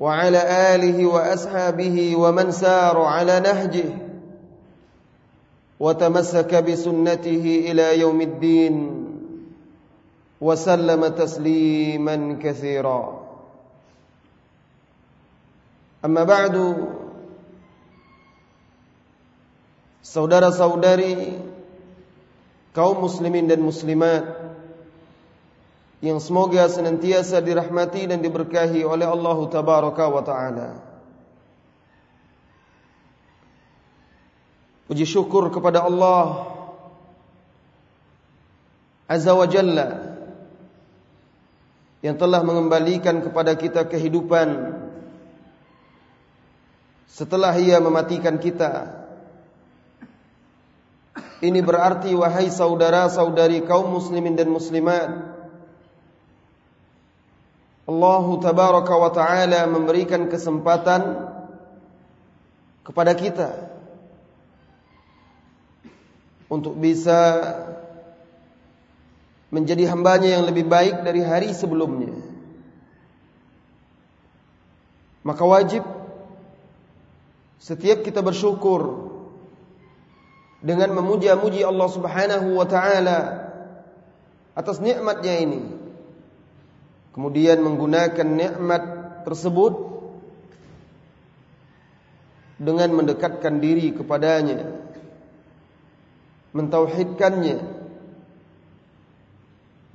وعلى آله وأصحابه ومن سار على نهجه وتمسك بسنته إلى يوم الدين وسلم تسليما كثيرا. أما بعد Saudara-saudari kaum muslimin dan muslimat yang semoga senantiasa dirahmati dan diberkahi oleh Allah tabaraka wa taala. Puji syukur kepada Allah Azza wa Jalla yang telah mengembalikan kepada kita kehidupan setelah ia mematikan kita ini berarti wahai saudara-saudari kaum muslimin dan muslimat Allah tabaraka wa taala memberikan kesempatan kepada kita untuk bisa menjadi hambanya yang lebih baik dari hari sebelumnya. Maka wajib setiap kita bersyukur dengan memuja-muji Allah Subhanahu wa taala atas nikmatnya ini. Kemudian menggunakan nikmat tersebut dengan mendekatkan diri kepadanya, mentauhidkannya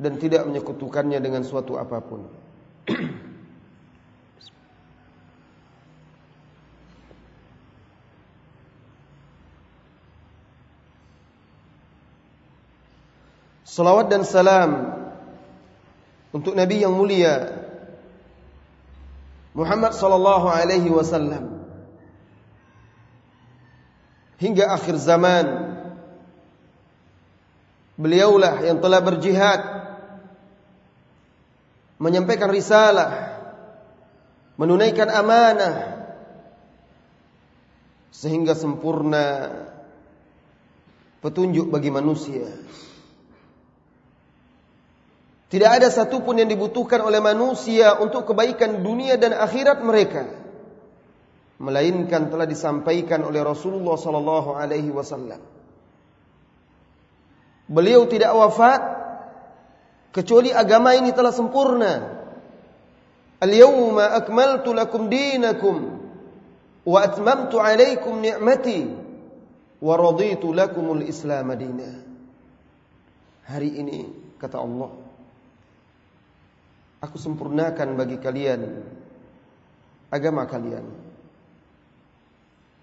dan tidak menyekutukannya dengan suatu apa pun. Salawat dan salam untuk Nabi yang mulia. Muhammad sallallahu alaihi wasallam. Hingga akhir zaman. Beliaulah yang telah berjihad. Menyampaikan risalah. Menunaikan amanah. Sehingga sempurna. Petunjuk bagi manusia tidak ada satupun yang dibutuhkan oleh manusia untuk kebaikan dunia dan akhirat mereka. Melainkan telah disampaikan oleh Rasulullah sallallahu alaihi wasallam. Beliau tidak wafat kecuali agama ini telah sempurna. Al-yawma akmaltu lakum dinakum wa atmamtu alaikum ni'mati wa raditu lakumul Islam madina. Hari ini kata Allah Aku sempurnakan bagi kalian agama kalian.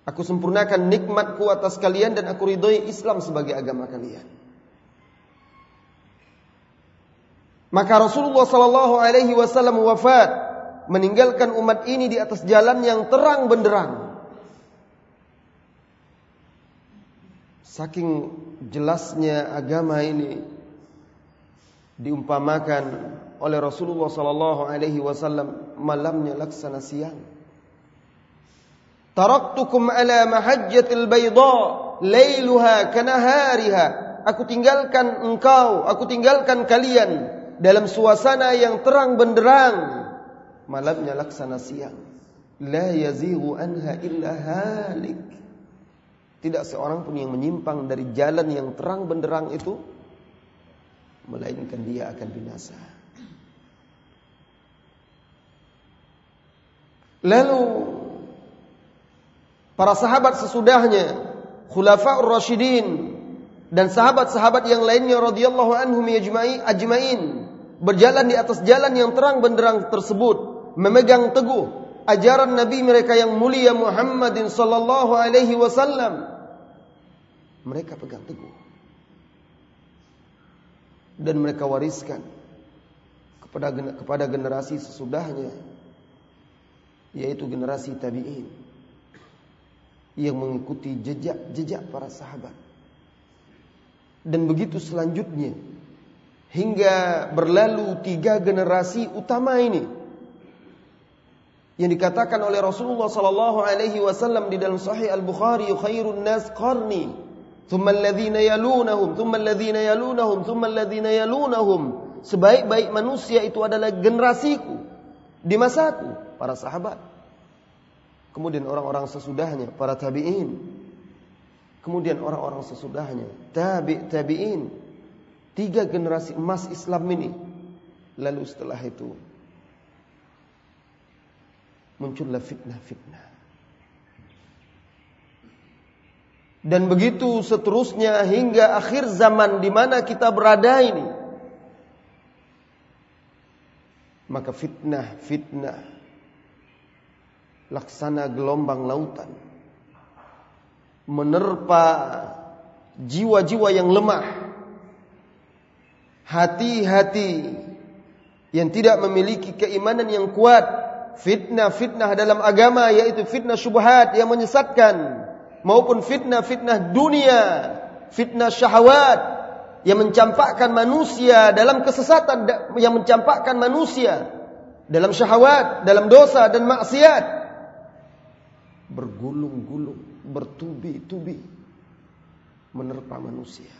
Aku sempurnakan nikmatku atas kalian dan aku ridhoi Islam sebagai agama kalian. Maka Rasulullah sallallahu alaihi wasallam wafat meninggalkan umat ini di atas jalan yang terang benderang. Saking jelasnya agama ini diumpamakan oleh Rasulullah sallallahu alaihi wasallam malamnya laksana siang. Taraktukum ala mahajjatil bayda lailuha kanahariha. Aku tinggalkan engkau, aku tinggalkan kalian dalam suasana yang terang benderang. Malamnya laksana siang. La yazighu anha illa halik. Tidak seorang pun yang menyimpang dari jalan yang terang benderang itu melainkan dia akan binasa. Lalu para sahabat sesudahnya, khulafaur rasyidin dan sahabat-sahabat yang lainnya radhiyallahu anhum ajma'in berjalan di atas jalan yang terang benderang tersebut, memegang teguh ajaran Nabi mereka yang mulia Muhammadin sallallahu alaihi wasallam. Mereka pegang teguh. Dan mereka wariskan kepada kepada generasi sesudahnya yaitu generasi tabi'in yang mengikuti jejak-jejak para sahabat. Dan begitu selanjutnya hingga berlalu tiga generasi utama ini yang dikatakan oleh Rasulullah sallallahu alaihi wasallam di dalam Sahih Al-Bukhari khairun nas qarni thumma alladhina yalunahum thumma alladhina yalunahum thumma alladhina yalunahum sebaik-baik manusia itu adalah generasiku di masaku para sahabat kemudian orang-orang sesudahnya para tabi'in kemudian orang-orang sesudahnya tabi' tabi'in tiga generasi emas Islam ini lalu setelah itu muncullah fitnah-fitnah. Dan begitu seterusnya hingga akhir zaman di mana kita berada ini. Maka fitnah-fitnah laksana gelombang lautan. Menerpa jiwa-jiwa yang lemah. Hati-hati yang tidak memiliki keimanan yang kuat. Fitnah-fitnah dalam agama yaitu fitnah syubhat yang menyesatkan. Maupun fitnah-fitnah dunia, fitnah syahwat yang mencampakkan manusia dalam kesesatan yang mencampakkan manusia dalam syahwat, dalam dosa dan maksiat bergulung-gulung, bertubi-tubi menerpa manusia.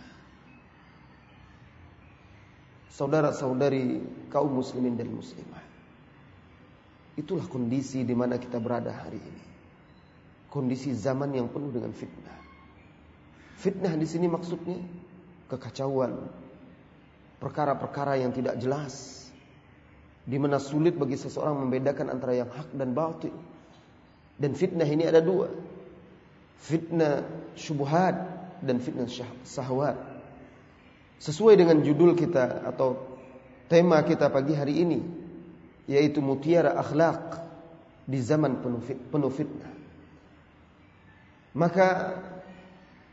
Saudara-saudari kaum muslimin dan muslimah Itulah kondisi di mana kita berada hari ini. Kondisi zaman yang penuh dengan fitnah. Fitnah di sini maksudnya kekacauan, perkara-perkara yang tidak jelas, di mana sulit bagi seseorang membedakan antara yang hak dan batil. Dan fitnah ini ada dua. Fitnah syubhat dan fitnah syahwat. Sesuai dengan judul kita atau tema kita pagi hari ini, yaitu mutiara akhlak di zaman penuh fitnah. Maka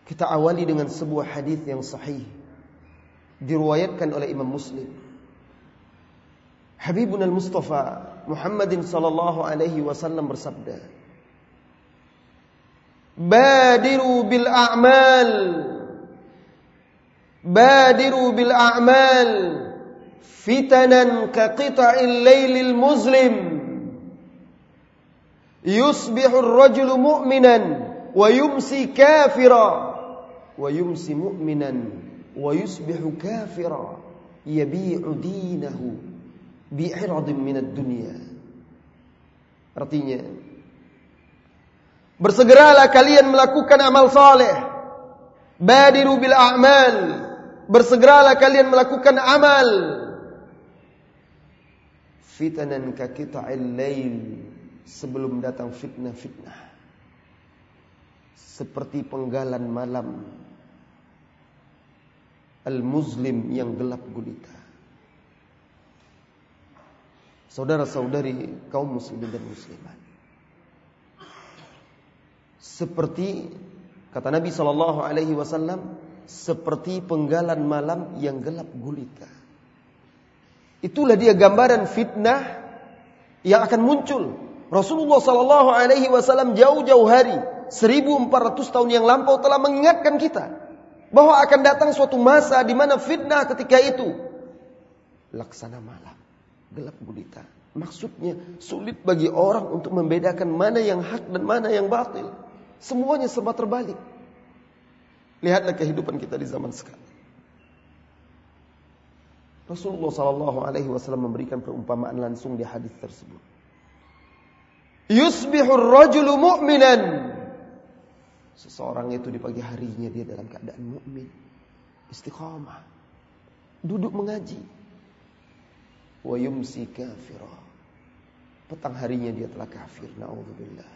kita awali dengan sebuah hadis yang sahih. Diriwayatkan oleh Imam Muslim. Habibun al-Mustafa Muhammadin sallallahu alaihi wasallam bersabda, "Badiru bil a'mal. Badiru bil a'mal fitanan kaqita'il lailil muslim yusbihu ar-rajulu mu'minan wa yumsi kafira wa yumsi mu'minan wa yusbihu kafira. Yabi'u minad dunya. Artinya bersegeralah kalian melakukan amal saleh. Badiru bil a'mal. Bersegeralah kalian melakukan amal. Fitanan ka qita'il lail. Sebelum datang fitnah-fitnah seperti penggalan malam. Al-muslim yang gelap gulita. Saudara-saudari kaum muslimin dan muslimat. Seperti kata Nabi sallallahu alaihi wasallam seperti penggalan malam yang gelap gulita. Itulah dia gambaran fitnah yang akan muncul. Rasulullah Sallallahu Alaihi Wasallam jauh-jauh hari, 1400 tahun yang lampau telah mengingatkan kita bahwa akan datang suatu masa di mana fitnah ketika itu laksana malam, gelap gulita. Maksudnya sulit bagi orang untuk membedakan mana yang hak dan mana yang batil. Semuanya serba terbalik. Lihatlah kehidupan kita di zaman sekarang. Rasulullah Sallallahu Alaihi Wasallam memberikan perumpamaan langsung di hadis tersebut. Yusbihur rajulu mu'minan. Seseorang itu di pagi harinya dia dalam keadaan mukmin, istiqamah, duduk mengaji. Wa yumsi. Petang harinya dia telah kafir. Nauzubillah.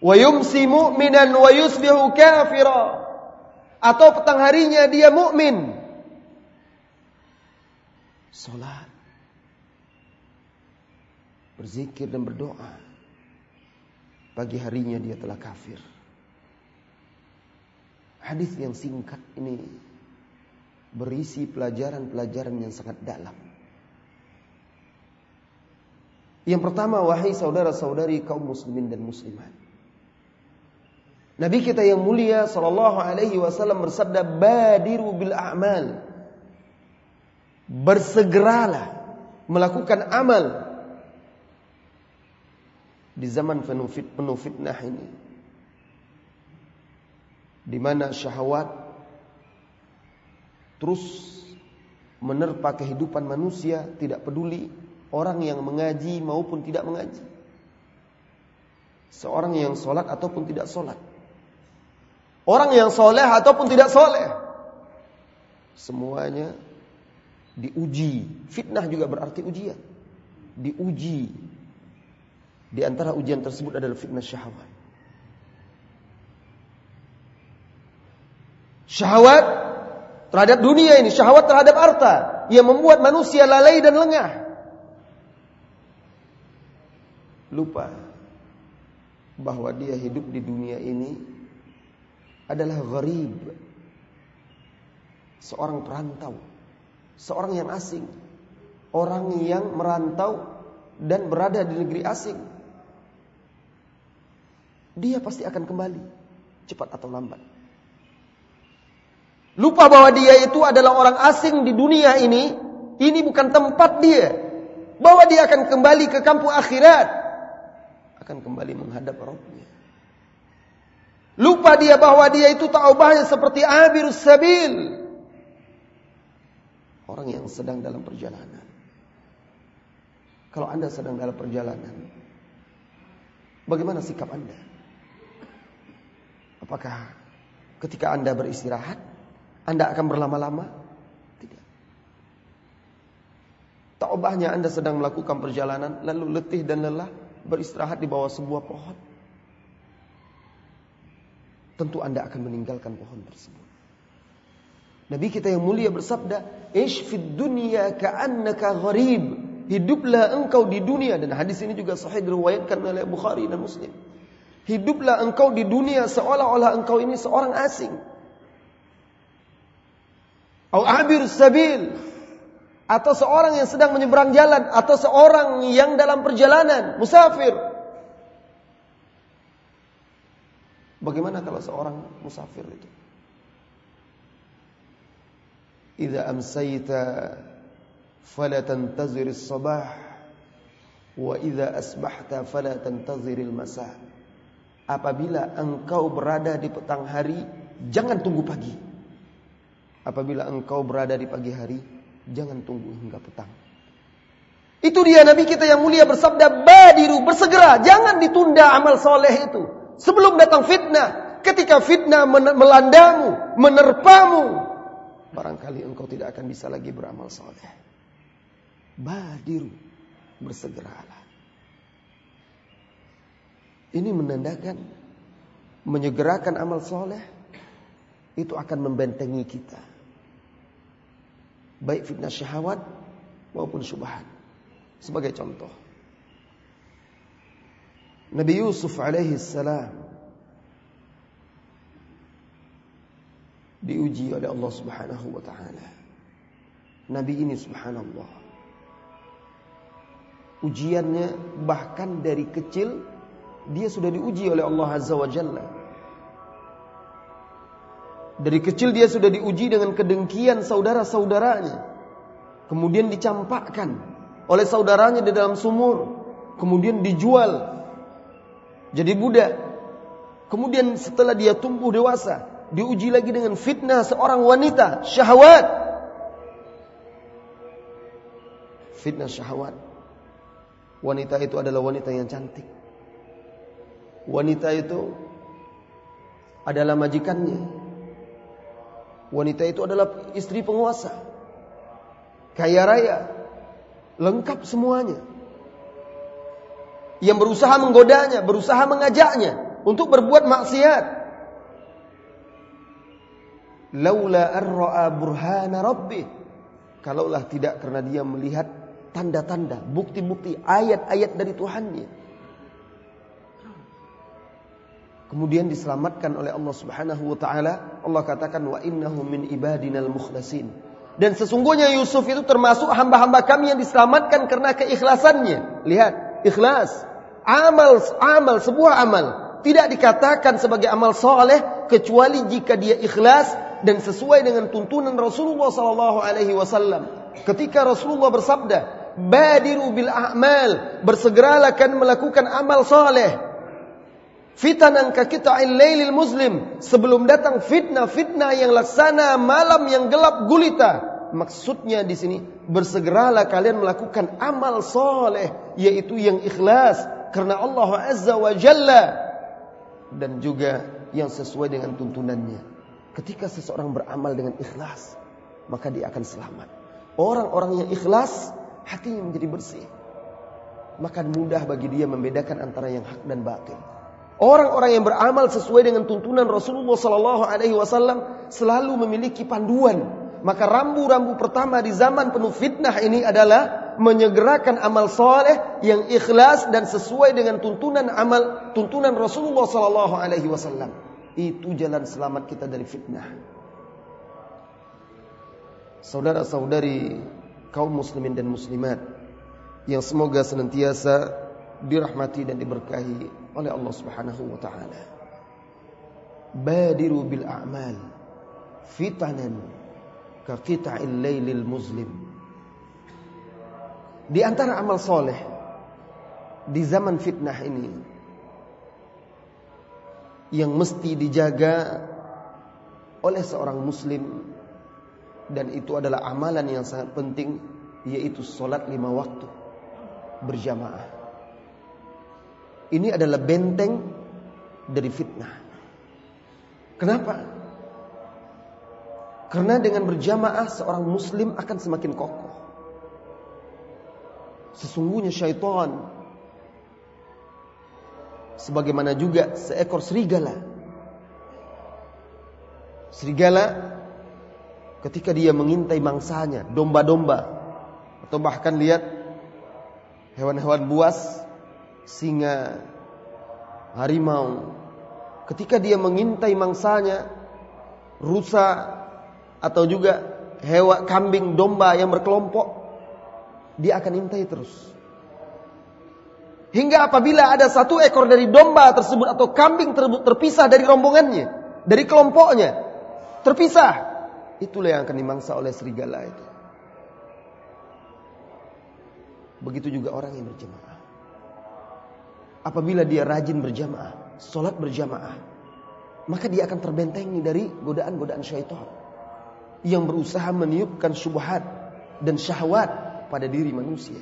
Wa yumsi mu'minan wa yusbihu kafira. Atau petang harinya dia mukmin. Salat. Berzikir dan berdoa. Pagi harinya dia telah kafir. Hadis yang singkat ini berisi pelajaran-pelajaran yang sangat dalam. Yang pertama, wahai saudara-saudari kaum muslimin dan muslimat. Nabi kita yang mulia sallallahu alaihi wasallam bersabda, "Badiru bil a'mal." Bersegeralah melakukan amal di zaman penuh, fit, penuh fitnah ini. Di mana syahwat terus menerpa kehidupan manusia, tidak peduli orang yang mengaji maupun tidak mengaji. Seorang yang sholat ataupun tidak sholat. Orang yang soleh ataupun tidak soleh. Semuanya diuji. Fitnah juga berarti ujian. Diuji. Di antara ujian tersebut adalah fitnah syahwat. Syahwat terhadap dunia ini, syahwat terhadap harta yang membuat manusia lalai dan lengah. lupa bahwa dia hidup di dunia ini adalah gharib. Seorang perantau, seorang yang asing, orang yang merantau dan berada di negeri asing. Dia pasti akan kembali, cepat atau lambat. Lupa bahwa dia itu adalah orang asing di dunia ini, ini bukan tempat dia. Bahwa dia akan kembali ke kampung akhirat akan kembali menghadap Rabbnya. Lupa dia bahwa dia itu taubahnya seperti abirus sabil. Orang yang sedang dalam perjalanan. Kalau anda sedang dalam perjalanan, bagaimana sikap anda? Apakah ketika anda beristirahat, anda akan berlama-lama? Tidak. Taubahnya anda sedang melakukan perjalanan, lalu letih dan lelah, beristirahat di bawah sebuah pohon, tentu Anda akan meninggalkan pohon tersebut. Nabi kita yang mulia bersabda, "Ish fid dunya ka'annaka gharib." Hiduplah engkau di dunia dan hadis ini juga sahih diriwayatkan oleh Bukhari dan Muslim. Hiduplah engkau di dunia seolah-olah engkau ini seorang asing. Au abir sabil. Atau seorang yang sedang menyeberang jalan. Atau seorang yang dalam perjalanan. Musafir. Bagaimana kalau seorang musafir itu? Idza amsayta fala tantazir as-sabah wa idza asbahta fala tantazir apabila engkau berada di petang hari jangan tunggu pagi apabila engkau berada di pagi hari Jangan tunggu hingga petang. Itu dia Nabi kita yang mulia bersabda, badiru, bersegera. Jangan ditunda amal soleh itu. Sebelum datang fitnah. Ketika fitnah melandamu, menerpamu. Barangkali engkau tidak akan bisa lagi beramal soleh. Badiru, bersegeralah. Ini menandakan menyegerakan amal soleh itu akan membentengi kita baik fitnah syahwat maupun syubhat. Sebagai contoh, Nabi Yusuf alaihi salam diuji oleh Allah Subhanahu wa taala. Nabi ini subhanallah. Ujiannya bahkan dari kecil dia sudah diuji oleh Allah Azza wa Jalla. Dari kecil dia sudah diuji dengan kedengkian saudara-saudaranya. Kemudian dicampakkan oleh saudaranya di dalam sumur. Kemudian dijual. Jadi budak. Kemudian setelah dia tumbuh dewasa. Diuji lagi dengan fitnah seorang wanita. Syahwat. Fitnah syahwat. Wanita itu adalah wanita yang cantik. Wanita itu adalah majikannya Wanita itu adalah istri penguasa. Kaya raya. Lengkap semuanya. Yang berusaha menggodanya, berusaha mengajaknya. untuk berbuat maksiat. Laula arra'a burhana rabbih. Kalaulah tidak karena dia melihat tanda-tanda, bukti-bukti, ayat-ayat dari Tuhannya. Kemudian diselamatkan oleh Allah Subhanahu wa taala. Allah katakan wa innahu min ibadinal mukhlasin. Dan sesungguhnya Yusuf itu termasuk hamba-hamba kami yang diselamatkan karena keikhlasannya. Lihat, ikhlas. Amal, amal, sebuah amal. Tidak dikatakan sebagai amal soleh kecuali jika dia ikhlas dan sesuai dengan tuntunan Rasulullah sallallahu alaihi wasallam. Ketika Rasulullah bersabda, "Badiru bil a'mal," bersegeralah kan melakukan amal soleh. Fitanan ka qita'il lailil muslim, sebelum datang fitnah-fitnah yang laksana malam yang gelap gulita. Maksudnya di sini bersegeralah kalian melakukan amal soleh yaitu yang ikhlas karena Allah Azza wa Jalla dan juga yang sesuai dengan tuntunannya. Ketika seseorang beramal dengan ikhlas, maka dia akan selamat. Orang-orang yang ikhlas, hatinya menjadi bersih. Maka mudah bagi dia membedakan antara yang hak dan batil. Orang-orang yang beramal sesuai dengan tuntunan Rasulullah Sallallahu Alaihi Wasallam selalu memiliki panduan. Maka rambu-rambu pertama di zaman penuh fitnah ini adalah menyegerakan amal soleh yang ikhlas dan sesuai dengan tuntunan amal tuntunan Rasulullah Sallallahu Alaihi Wasallam. Itu jalan selamat kita dari fitnah. Saudara-saudari kaum muslimin dan muslimat yang semoga senantiasa dirahmati dan diberkahi oleh Allah Subhanahu wa taala. Badiru bil a'mal fitanan ka qita'il lailil muslim. Di antara amal soleh di zaman fitnah ini yang mesti dijaga oleh seorang muslim dan itu adalah amalan yang sangat penting yaitu solat lima waktu berjamaah. Ini adalah benteng dari fitnah. Kenapa? Karena dengan berjamaah seorang muslim akan semakin kokoh. Sesungguhnya syaitan sebagaimana juga seekor serigala. Serigala ketika dia mengintai mangsanya, domba-domba atau bahkan lihat hewan-hewan buas, singa, harimau. Ketika dia mengintai mangsanya, rusa atau juga hewan kambing, domba yang berkelompok, dia akan intai terus. Hingga apabila ada satu ekor dari domba tersebut atau kambing terpisah dari rombongannya, dari kelompoknya, terpisah, itulah yang akan dimangsa oleh serigala itu. Begitu juga orang yang berjamaah. Apabila dia rajin berjamaah, sholat berjamaah, maka dia akan terbentengi dari godaan-godaan syaitan yang berusaha meniupkan syubhat dan syahwat pada diri manusia.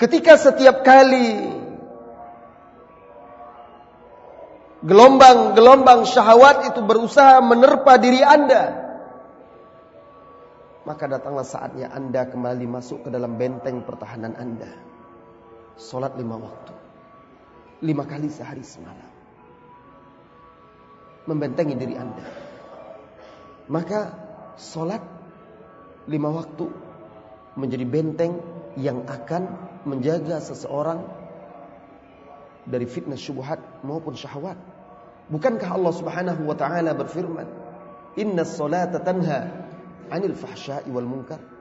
Ketika setiap kali gelombang-gelombang syahwat itu berusaha menerpa diri Anda, maka datanglah saatnya Anda kembali masuk ke dalam benteng pertahanan Anda. Solat lima waktu. Lima kali sehari semalam. Membentengi diri Anda. Maka solat lima waktu menjadi benteng yang akan menjaga seseorang dari fitnah syubhat maupun syahwat. Bukankah Allah Subhanahu wa taala berfirman, "Inna salata tanha 'anil fahsya'i wal munkar."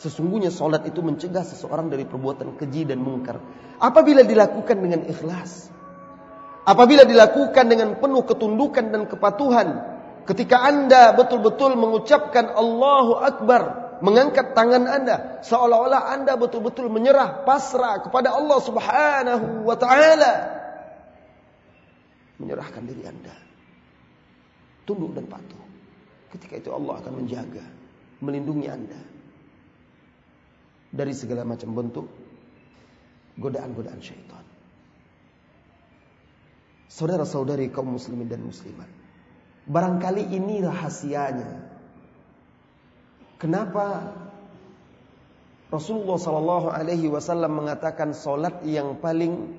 Sesungguhnya salat itu mencegah seseorang dari perbuatan keji dan mungkar apabila dilakukan dengan ikhlas. Apabila dilakukan dengan penuh ketundukan dan kepatuhan, ketika Anda betul-betul mengucapkan Allahu Akbar mengangkat tangan Anda seolah-olah Anda betul-betul menyerah pasrah kepada Allah Subhanahu wa taala. Menyerahkan diri Anda. Tunduk dan patuh. Ketika itu Allah akan menjaga, melindungi Anda dari segala macam bentuk godaan-godaan syaitan. Saudara-saudari kaum muslimin dan muslimat. Barangkali ini rahasianya Kenapa Rasulullah Sallallahu Alaihi Wasallam mengatakan solat yang paling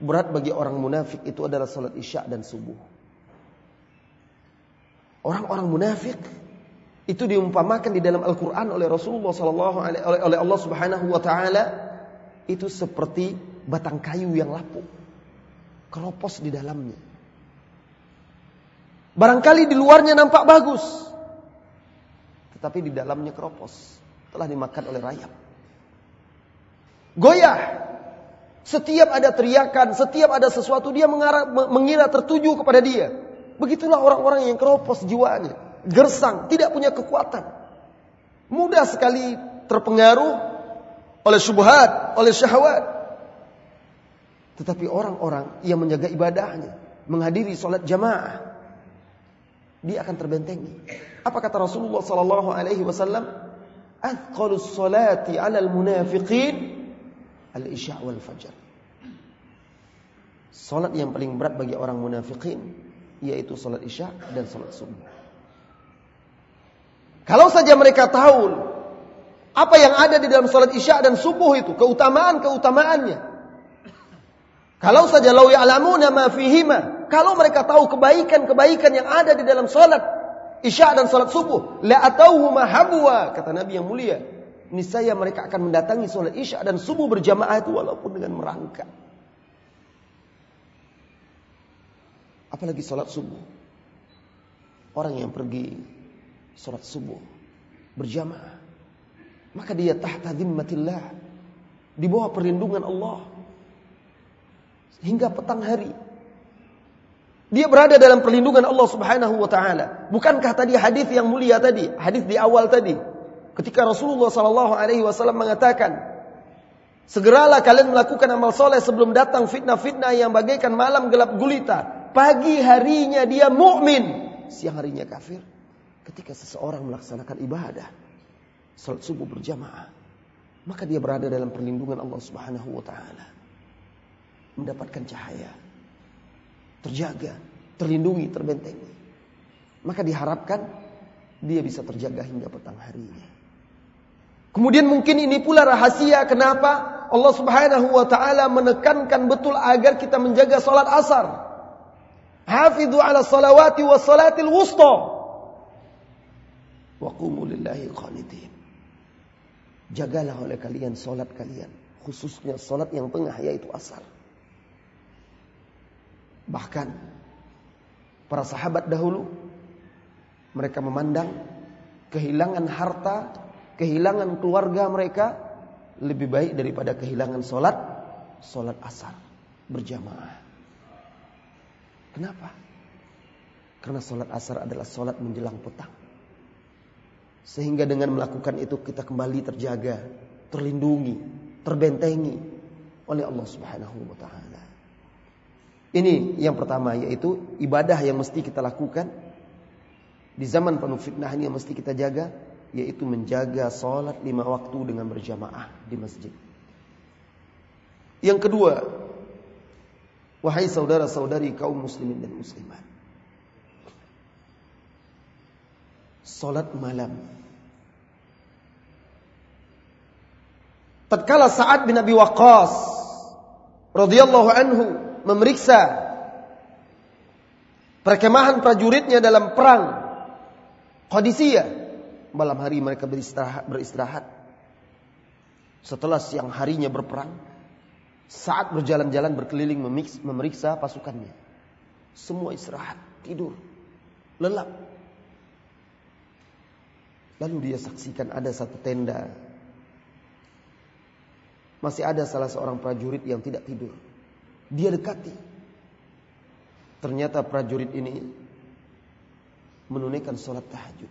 berat bagi orang munafik itu adalah salat isya dan subuh. Orang-orang munafik itu diumpamakan di dalam Al-Qur'an oleh Rasulullah sallallahu oleh Allah Subhanahu wa taala itu seperti batang kayu yang lapuk. Keropos di dalamnya. Barangkali di luarnya nampak bagus. Tetapi di dalamnya keropos. Telah dimakan oleh rayap. Goyah. Setiap ada teriakan, setiap ada sesuatu dia mengira tertuju kepada dia. Begitulah orang-orang yang keropos jiwanya. Gersang, tidak punya kekuatan. Mudah sekali terpengaruh oleh syubhat, oleh syahwat. Tetapi orang-orang yang menjaga ibadahnya, menghadiri sholat jamaah, dia akan terbentengi. Apa kata Rasulullah sallallahu alaihi wasallam? Athqalus salati 'alal munafiqin al-isya' wal fajr. Salat yang paling berat bagi orang munafikin yaitu salat isya dan salat subuh. Kalau saja mereka tahu apa yang ada di dalam salat isya dan subuh itu, keutamaan-keutamaannya. Kalau saja lau ya'lamuna ma fihima, kalau mereka tahu kebaikan-kebaikan yang ada di dalam salat isya dan salat subuh, la atauhu habwa, kata Nabi yang mulia niscaya mereka akan mendatangi sholat isya dan subuh berjamaah itu walaupun dengan merangkak. Apalagi sholat subuh. Orang yang pergi sholat subuh berjamaah. Maka dia tahta zimmatillah. Di bawah perlindungan Allah. Hingga petang hari. Dia berada dalam perlindungan Allah subhanahu wa ta'ala. Bukankah tadi hadis yang mulia tadi? Hadis di awal tadi Ketika Rasulullah Sallallahu Alaihi Wasallam mengatakan, segeralah kalian melakukan amal soleh sebelum datang fitnah-fitnah yang bagaikan malam gelap gulita. Pagi harinya dia mukmin, siang harinya kafir. Ketika seseorang melaksanakan ibadah, salat subuh berjamaah, maka dia berada dalam perlindungan Allah Subhanahu wa taala. Mendapatkan cahaya, terjaga, terlindungi, terbentengi. Maka diharapkan dia bisa terjaga hingga petang harinya. Kemudian mungkin ini pula rahasia kenapa Allah Subhanahu wa taala menekankan betul agar kita menjaga salat asar. Hafidhu ala salawati wa salatil wusta. Wa qumu lillahi qanitin. Jagalah oleh kalian salat kalian, khususnya salat yang tengah yaitu asar. Bahkan para sahabat dahulu mereka memandang kehilangan harta kehilangan keluarga mereka lebih baik daripada kehilangan solat solat asar berjamaah. Kenapa? Karena solat asar adalah solat menjelang petang. Sehingga dengan melakukan itu kita kembali terjaga, terlindungi, terbentengi oleh Allah Subhanahu wa taala. Ini yang pertama yaitu ibadah yang mesti kita lakukan di zaman penuh fitnah ini yang mesti kita jaga yaitu menjaga sholat lima waktu dengan berjamaah di masjid. Yang kedua, wahai saudara-saudari kaum muslimin dan muslimat. Salat malam. Tatkala Sa'ad bin Abi Waqqas radhiyallahu anhu memeriksa perkemahan prajuritnya dalam perang Qadisiyah malam hari mereka beristirahat, beristirahat. Setelah siang harinya berperang, saat berjalan-jalan berkeliling memeriksa pasukannya. Semua istirahat, tidur, lelap. Lalu dia saksikan ada satu tenda. Masih ada salah seorang prajurit yang tidak tidur. Dia dekati. Ternyata prajurit ini menunaikan sholat tahajud.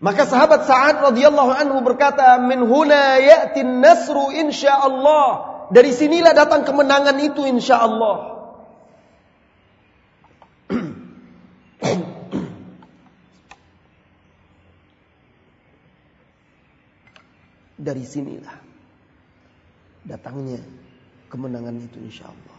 Maka sahabat Sa'ad radhiyallahu anhu berkata, "Min huna ya'ti nasru insyaallah." Dari sinilah datang kemenangan itu insyaallah. Dari sinilah datangnya kemenangan itu insyaallah.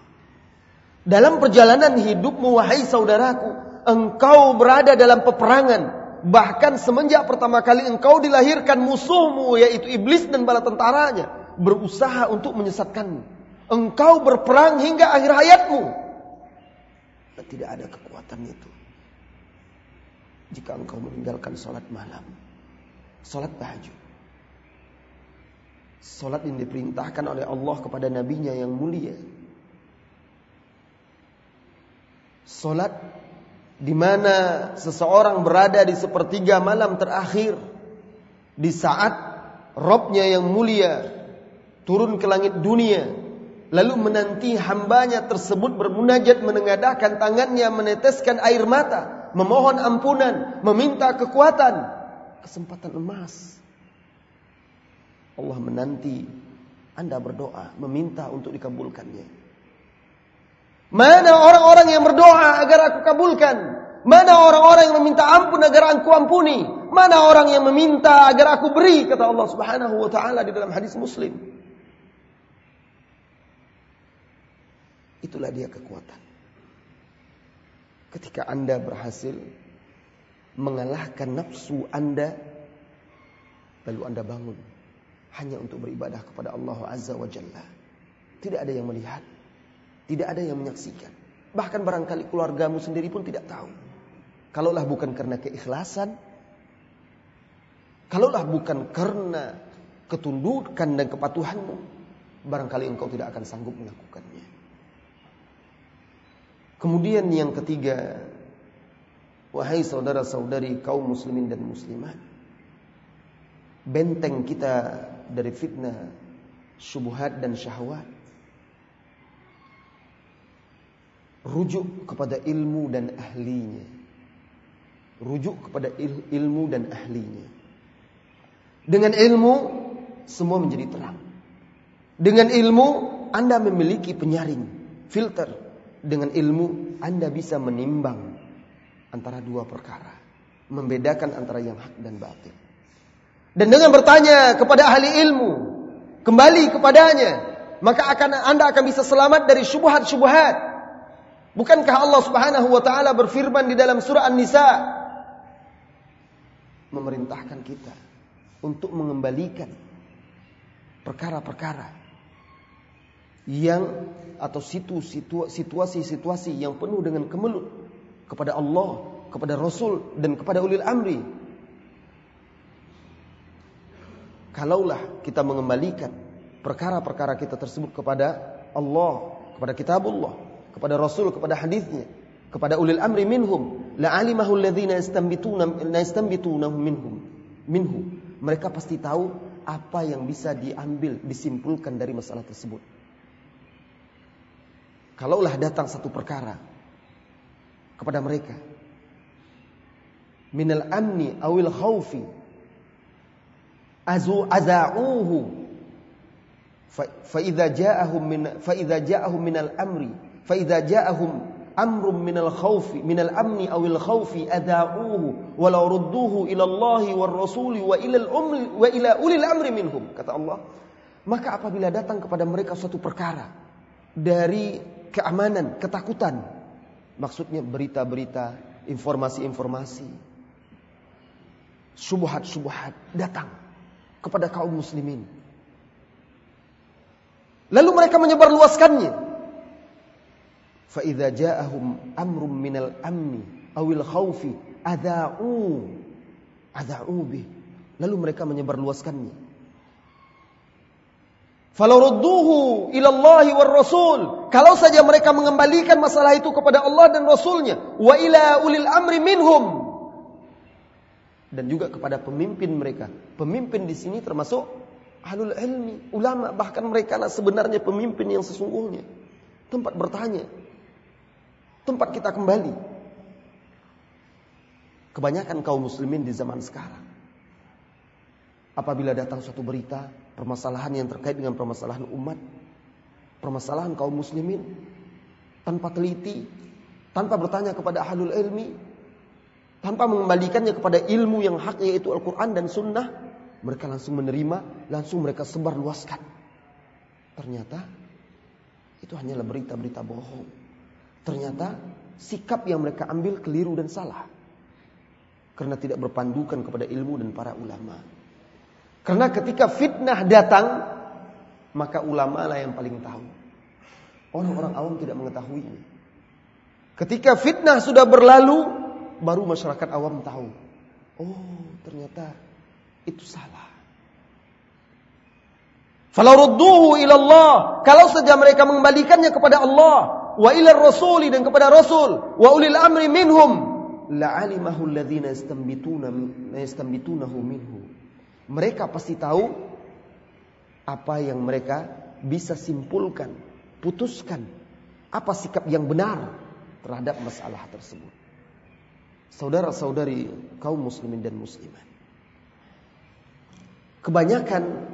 Dalam perjalanan hidupmu wahai saudaraku, engkau berada dalam peperangan Bahkan semenjak pertama kali engkau dilahirkan musuhmu yaitu iblis dan bala tentaranya berusaha untuk menyesatkanmu. Engkau berperang hingga akhir hayatmu. Tidak ada kekuatan itu. Jika engkau meninggalkan sholat malam. Sholat tahajud. Sholat yang diperintahkan oleh Allah kepada nabinya yang mulia. Sholat di mana seseorang berada di sepertiga malam terakhir. Di saat Robnya yang mulia turun ke langit dunia lalu menanti hambanya tersebut bermunajat menengadahkan tangannya meneteskan air mata memohon ampunan meminta kekuatan kesempatan emas Allah menanti. Anda berdoa meminta untuk dikabulkannya. Mana orang-orang yang berdoa agar aku kabulkan? Mana orang-orang yang meminta ampun agar aku ampuni? Mana orang yang meminta agar aku beri? Kata Allah Subhanahu wa taala di dalam hadis Muslim. Itulah dia kekuatan. Ketika Anda berhasil mengalahkan nafsu Anda, lalu Anda bangun hanya untuk beribadah kepada Allah Azza wa Jalla. Tidak ada yang melihat, tidak ada yang menyaksikan. Bahkan barangkali keluargamu sendiri pun tidak tahu. Kalaulah bukan karena keikhlasan, kalaulah bukan karena ketundukan dan kepatuhanmu, barangkali engkau tidak akan sanggup melakukannya. Kemudian yang ketiga, wahai saudara-saudari kaum muslimin dan muslimat, benteng kita dari fitnah, syubhat dan syahwat. Rujuk kepada ilmu dan ahlinya. Rujuk kepada il ilmu dan ahlinya. Dengan ilmu semua menjadi terang. Dengan ilmu Anda memiliki penyaring, filter dengan ilmu Anda bisa menimbang antara dua perkara. Membedakan antara yang hak dan batil. Dan dengan bertanya kepada ahli ilmu. Kembali kepadanya. Maka akan Anda akan bisa selamat dari syubhat-syubhat. Bukankah Allah subhanahu wa ta'ala berfirman di dalam surah An-Nisa. Memerintahkan kita. Untuk mengembalikan perkara-perkara yang atau situ situasi-situasi yang penuh dengan kemelut kepada Allah, kepada Rasul dan kepada ulil amri. Kalaulah kita mengembalikan perkara-perkara kita tersebut kepada Allah, kepada kitabullah, kepada Rasul, kepada hadisnya, kepada ulil amri minhum, la'alimahu alladhina yastanbitunahu minhum. Minhu. Mereka pasti tahu apa yang bisa diambil, disimpulkan dari masalah tersebut. Kalaulah datang satu perkara kepada mereka minal amni awil khawfi azu azauhu fa idza ja'ahum min fa idza ja'ahum minal amri fa idza ja'ahum amrun minal khawfi minal amni awil khawfi adauhu walau rudduhu ila Allah war rasuli wa ila umri wa ila ulil amri minhum kata Allah maka apabila datang kepada mereka suatu perkara dari keamanan, ketakutan. Maksudnya berita-berita, informasi-informasi. Subuhat-subuhat datang kepada kaum muslimin. Lalu mereka menyebarluaskannya. Fa'idha ja'ahum amrum minal amni awil khawfi adha'u adha'u bih. Lalu mereka menyebarluaskannya. Falau rudduhu ilallahi war rasul. Kalau saja mereka mengembalikan masalah itu kepada Allah dan Rasulnya. Wa ila ulil amri minhum. Dan juga kepada pemimpin mereka. Pemimpin di sini termasuk ahlul ilmi, ulama. Bahkan mereka lah sebenarnya pemimpin yang sesungguhnya. Tempat bertanya. Tempat kita kembali. Kebanyakan kaum muslimin di zaman sekarang. Apabila datang suatu berita, permasalahan yang terkait dengan permasalahan umat, permasalahan kaum muslimin tanpa teliti, tanpa bertanya kepada ahlul ilmi, tanpa mengembalikannya kepada ilmu yang hak yaitu Al-Quran dan Sunnah, mereka langsung menerima, langsung mereka sebar luaskan. Ternyata itu hanyalah berita-berita bohong. Ternyata sikap yang mereka ambil keliru dan salah. Karena tidak berpandukan kepada ilmu dan para ulama. Karena ketika fitnah datang, maka ulama lah yang paling tahu. Orang-orang awam tidak mengetahuinya. Ketika fitnah sudah berlalu, baru masyarakat awam tahu. Oh, ternyata itu salah. Falau ila Allah. Kalau saja mereka mengembalikannya kepada Allah. Wa ila rasuli dan kepada Rasul. Wa ulil amri minhum. La'alimahu alladhina yastambitunahu minhu. Mereka pasti tahu apa yang mereka bisa simpulkan, putuskan. Apa sikap yang benar terhadap masalah tersebut. Saudara-saudari kaum muslimin dan muslimat. Kebanyakan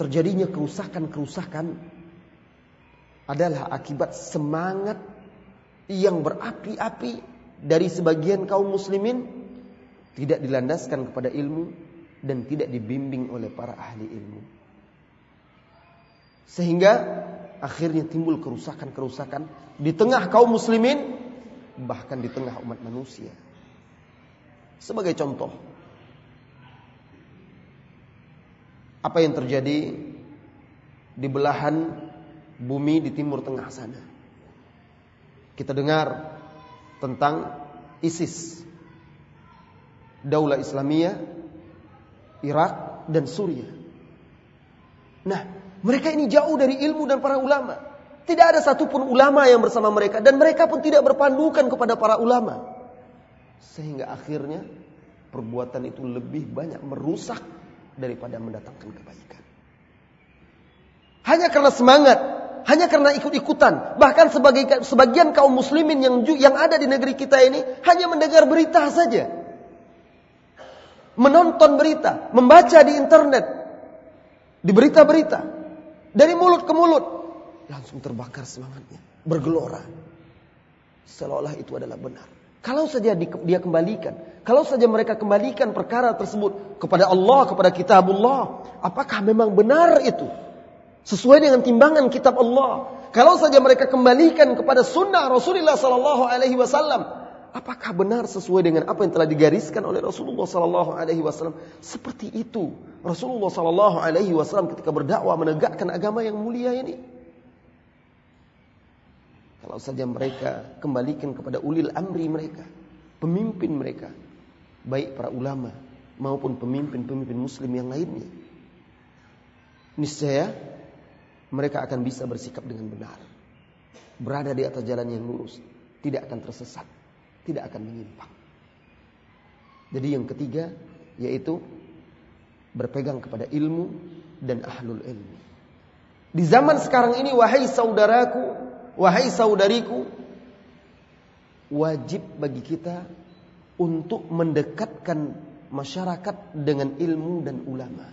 terjadinya kerusakan-kerusakan adalah akibat semangat yang berapi-api dari sebagian kaum muslimin tidak dilandaskan kepada ilmu dan tidak dibimbing oleh para ahli ilmu. Sehingga akhirnya timbul kerusakan-kerusakan di tengah kaum muslimin bahkan di tengah umat manusia. Sebagai contoh, apa yang terjadi di belahan bumi di timur tengah sana. Kita dengar tentang ISIS, Daulah Islamiyah, Irak dan Suriah. Nah, mereka ini jauh dari ilmu dan para ulama. Tidak ada satupun ulama yang bersama mereka dan mereka pun tidak berpandukan kepada para ulama. Sehingga akhirnya perbuatan itu lebih banyak merusak daripada mendatangkan kebaikan. Hanya karena semangat, hanya karena ikut-ikutan, bahkan sebagai sebagian kaum muslimin yang yang ada di negeri kita ini hanya mendengar berita saja. Menonton berita, membaca di internet, di berita-berita. Dari mulut ke mulut. Langsung terbakar semangatnya. Bergelora. Seolah-olah itu adalah benar. Kalau saja dia kembalikan. Kalau saja mereka kembalikan perkara tersebut kepada Allah, kepada kitabullah. Apakah memang benar itu? Sesuai dengan timbangan kitab Allah. Kalau saja mereka kembalikan kepada sunnah Rasulullah Sallallahu Alaihi Wasallam, apakah benar sesuai dengan apa yang telah digariskan oleh Rasulullah Sallallahu Alaihi Wasallam? Seperti itu Rasulullah Sallallahu Alaihi Wasallam ketika berdakwah menegakkan agama yang mulia ini. Kalau saja mereka kembalikan kepada ulil amri mereka, pemimpin mereka, baik para ulama maupun pemimpin-pemimpin muslim yang lainnya. Niscaya mereka akan bisa bersikap dengan benar. Berada di atas jalan yang lurus, tidak akan tersesat, tidak akan menyimpang. Jadi yang ketiga yaitu berpegang kepada ilmu dan ahlul ilmi. Di zaman sekarang ini wahai saudaraku, wahai saudariku, wajib bagi kita untuk mendekatkan masyarakat dengan ilmu dan ulama.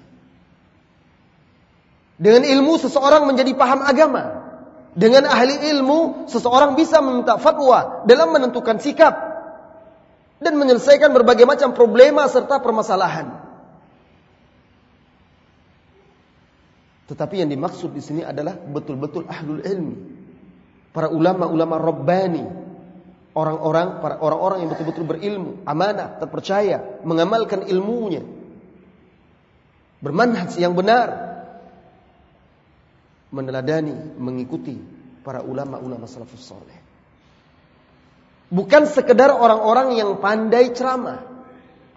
Dengan ilmu seseorang menjadi paham agama. Dengan ahli ilmu seseorang bisa meminta fatwa dalam menentukan sikap dan menyelesaikan berbagai macam problema serta permasalahan. Tetapi yang dimaksud di sini adalah betul-betul ahlul ilmi. Para ulama-ulama rabbani. Orang-orang para orang-orang yang betul-betul berilmu, amanah, terpercaya, mengamalkan ilmunya. Bermanhaj yang benar. Meneladani, mengikuti para ulama-ulama salafus saleh. Bukan sekedar orang-orang yang pandai ceramah,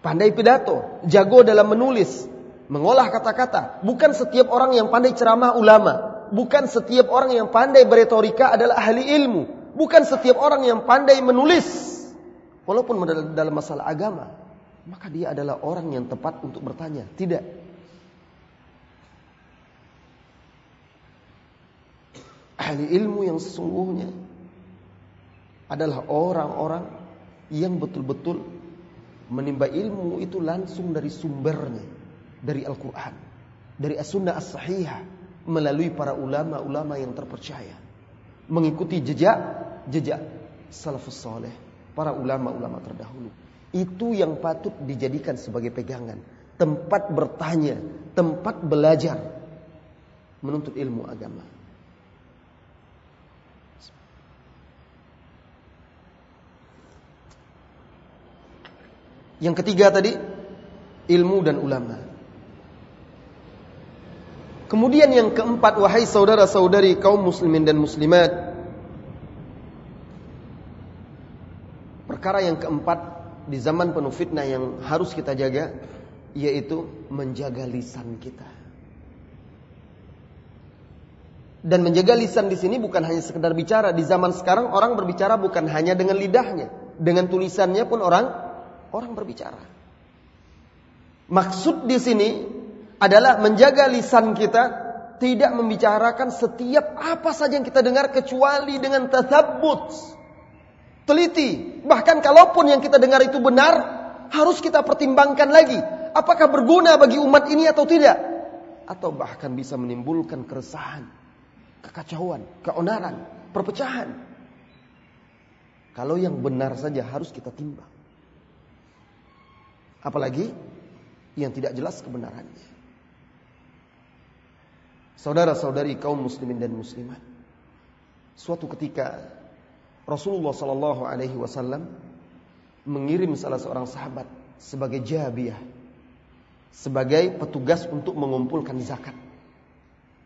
pandai pidato, jago dalam menulis, mengolah kata-kata. Bukan setiap orang yang pandai ceramah ulama. Bukan setiap orang yang pandai beretorika adalah ahli ilmu. Bukan setiap orang yang pandai menulis. Walaupun dalam masalah agama. Maka dia adalah orang yang tepat untuk bertanya. Tidak. Ahli ilmu yang sesungguhnya adalah orang-orang yang betul-betul menimba ilmu itu langsung dari sumbernya dari Al-Quran, dari As-Sunnah As-Sahihah, melalui para ulama-ulama yang terpercaya. Mengikuti jejak-jejak salafus soleh, para ulama-ulama terdahulu. Itu yang patut dijadikan sebagai pegangan. Tempat bertanya, tempat belajar, menuntut ilmu agama. Yang ketiga tadi ilmu dan ulama. Kemudian yang keempat, wahai saudara-saudari kaum muslimin dan muslimat. Perkara yang keempat di zaman penuh fitnah yang harus kita jaga, yaitu menjaga lisan kita. Dan menjaga lisan di sini bukan hanya sekedar bicara. Di zaman sekarang orang berbicara bukan hanya dengan lidahnya, dengan tulisannya pun orang orang berbicara. Maksud di sini adalah menjaga lisan kita tidak membicarakan setiap apa saja yang kita dengar kecuali dengan tathabbut. Teliti. Bahkan kalaupun yang kita dengar itu benar, harus kita pertimbangkan lagi. Apakah berguna bagi umat ini atau tidak? Atau bahkan bisa menimbulkan keresahan, kekacauan, keonaran, perpecahan. Kalau yang benar saja harus kita timbang. Apalagi yang tidak jelas kebenarannya. Saudara-saudari kaum muslimin dan muslimat. Suatu ketika Rasulullah sallallahu alaihi wasallam mengirim salah seorang sahabat sebagai jabiyah sebagai petugas untuk mengumpulkan zakat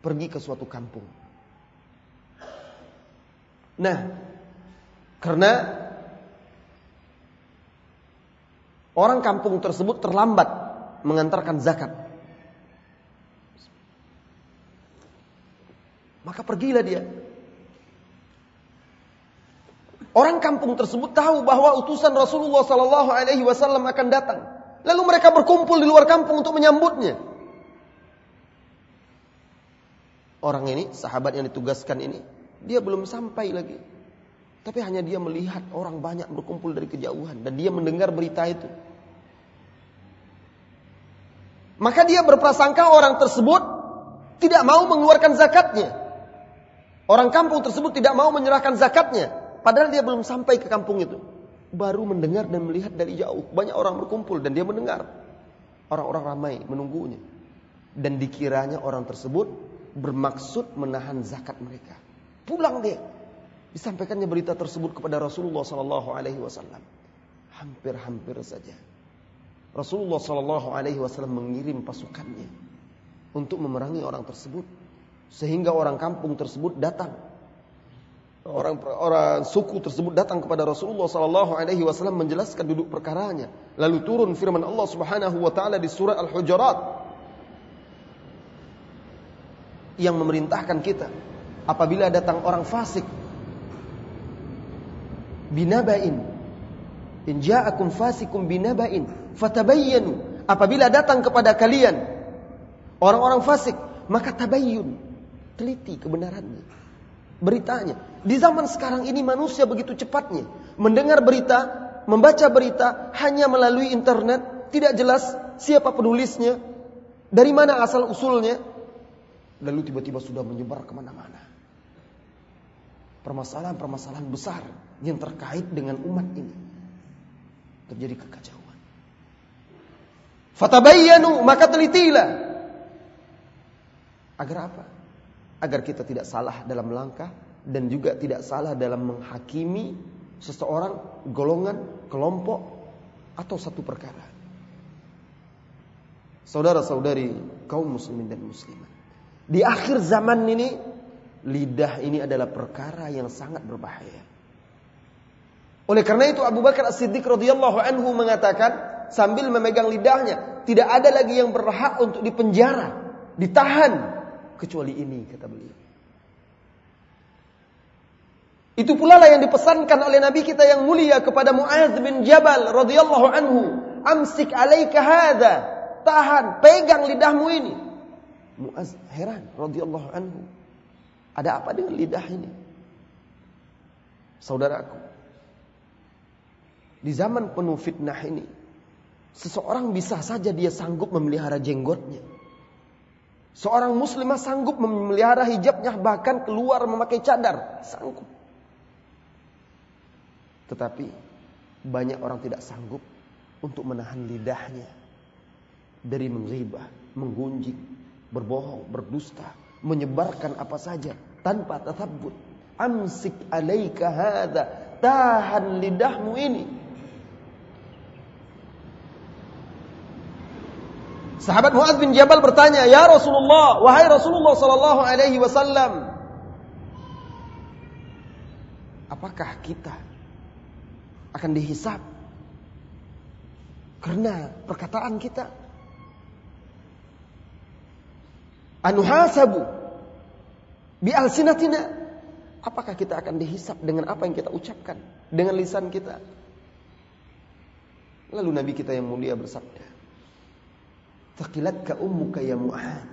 pergi ke suatu kampung. Nah, karena orang kampung tersebut terlambat mengantarkan zakat. Maka pergilah dia. Orang kampung tersebut tahu bahwa utusan Rasulullah Sallallahu Alaihi Wasallam akan datang. Lalu mereka berkumpul di luar kampung untuk menyambutnya. Orang ini, sahabat yang ditugaskan ini, dia belum sampai lagi. Tapi hanya dia melihat orang banyak berkumpul dari kejauhan dan dia mendengar berita itu. Maka dia berprasangka orang tersebut tidak mau mengeluarkan zakatnya. Orang kampung tersebut tidak mau menyerahkan zakatnya. Padahal dia belum sampai ke kampung itu. Baru mendengar dan melihat dari jauh. Banyak orang berkumpul dan dia mendengar. Orang-orang ramai menunggunya. Dan dikiranya orang tersebut bermaksud menahan zakat mereka. Pulang dia. Disampaikannya berita tersebut kepada Rasulullah Sallallahu Alaihi Wasallam. Hampir-hampir saja. Rasulullah Sallallahu Alaihi Wasallam mengirim pasukannya untuk memerangi orang tersebut sehingga orang kampung tersebut datang. Orang orang suku tersebut datang kepada Rasulullah sallallahu alaihi wasallam menjelaskan duduk perkaranya. Lalu turun firman Allah Subhanahu wa taala di surah Al-Hujurat yang memerintahkan kita apabila datang orang fasik binabain in ja'akum fasikum binabain fatabayyanu apabila datang kepada kalian orang-orang fasik maka tabayyun teliti kebenarannya. Beritanya. Di zaman sekarang ini manusia begitu cepatnya. Mendengar berita, membaca berita hanya melalui internet. Tidak jelas siapa penulisnya. Dari mana asal usulnya. Lalu tiba-tiba sudah menyebar ke mana-mana. Permasalahan-permasalahan besar yang terkait dengan umat ini. Terjadi kekacauan. Fatabayyanu maka telitilah. Agar apa? Agar kita tidak salah dalam langkah dan juga tidak salah dalam menghakimi seseorang, golongan, kelompok atau satu perkara. Saudara-saudari kaum muslimin dan muslimat. Di akhir zaman ini lidah ini adalah perkara yang sangat berbahaya. Oleh karena itu Abu Bakar As-Siddiq radhiyallahu anhu mengatakan sambil memegang lidahnya, tidak ada lagi yang berhak untuk dipenjara, ditahan kecuali ini kata beliau. Itu pula lah yang dipesankan oleh Nabi kita yang mulia kepada Muaz bin Jabal radhiyallahu anhu, "Amsik 'alaika hadza." Tahan, pegang lidahmu ini. Muaz heran radhiyallahu anhu. Ada apa dengan lidah ini? Saudaraku, di zaman penuh fitnah ini, seseorang bisa saja dia sanggup memelihara jenggotnya. Seorang muslimah sanggup memelihara hijabnya bahkan keluar memakai cadar. Sanggup. Tetapi banyak orang tidak sanggup untuk menahan lidahnya dari menghibah, menggunjing, berbohong, berdusta, menyebarkan apa saja tanpa tatabbut. Amsik alaika hadza, tahan lidahmu ini. Sahabat Muaz bin Jabal bertanya, "Ya Rasulullah, wahai Rasulullah sallallahu alaihi wasallam, apakah kita akan dihisap karena perkataan kita?" Anuhasabu bi alsinatina Apakah kita akan dihisap dengan apa yang kita ucapkan dengan lisan kita? Lalu Nabi kita yang mulia bersabda, "Taqilatka ummuka ya Mu'ad."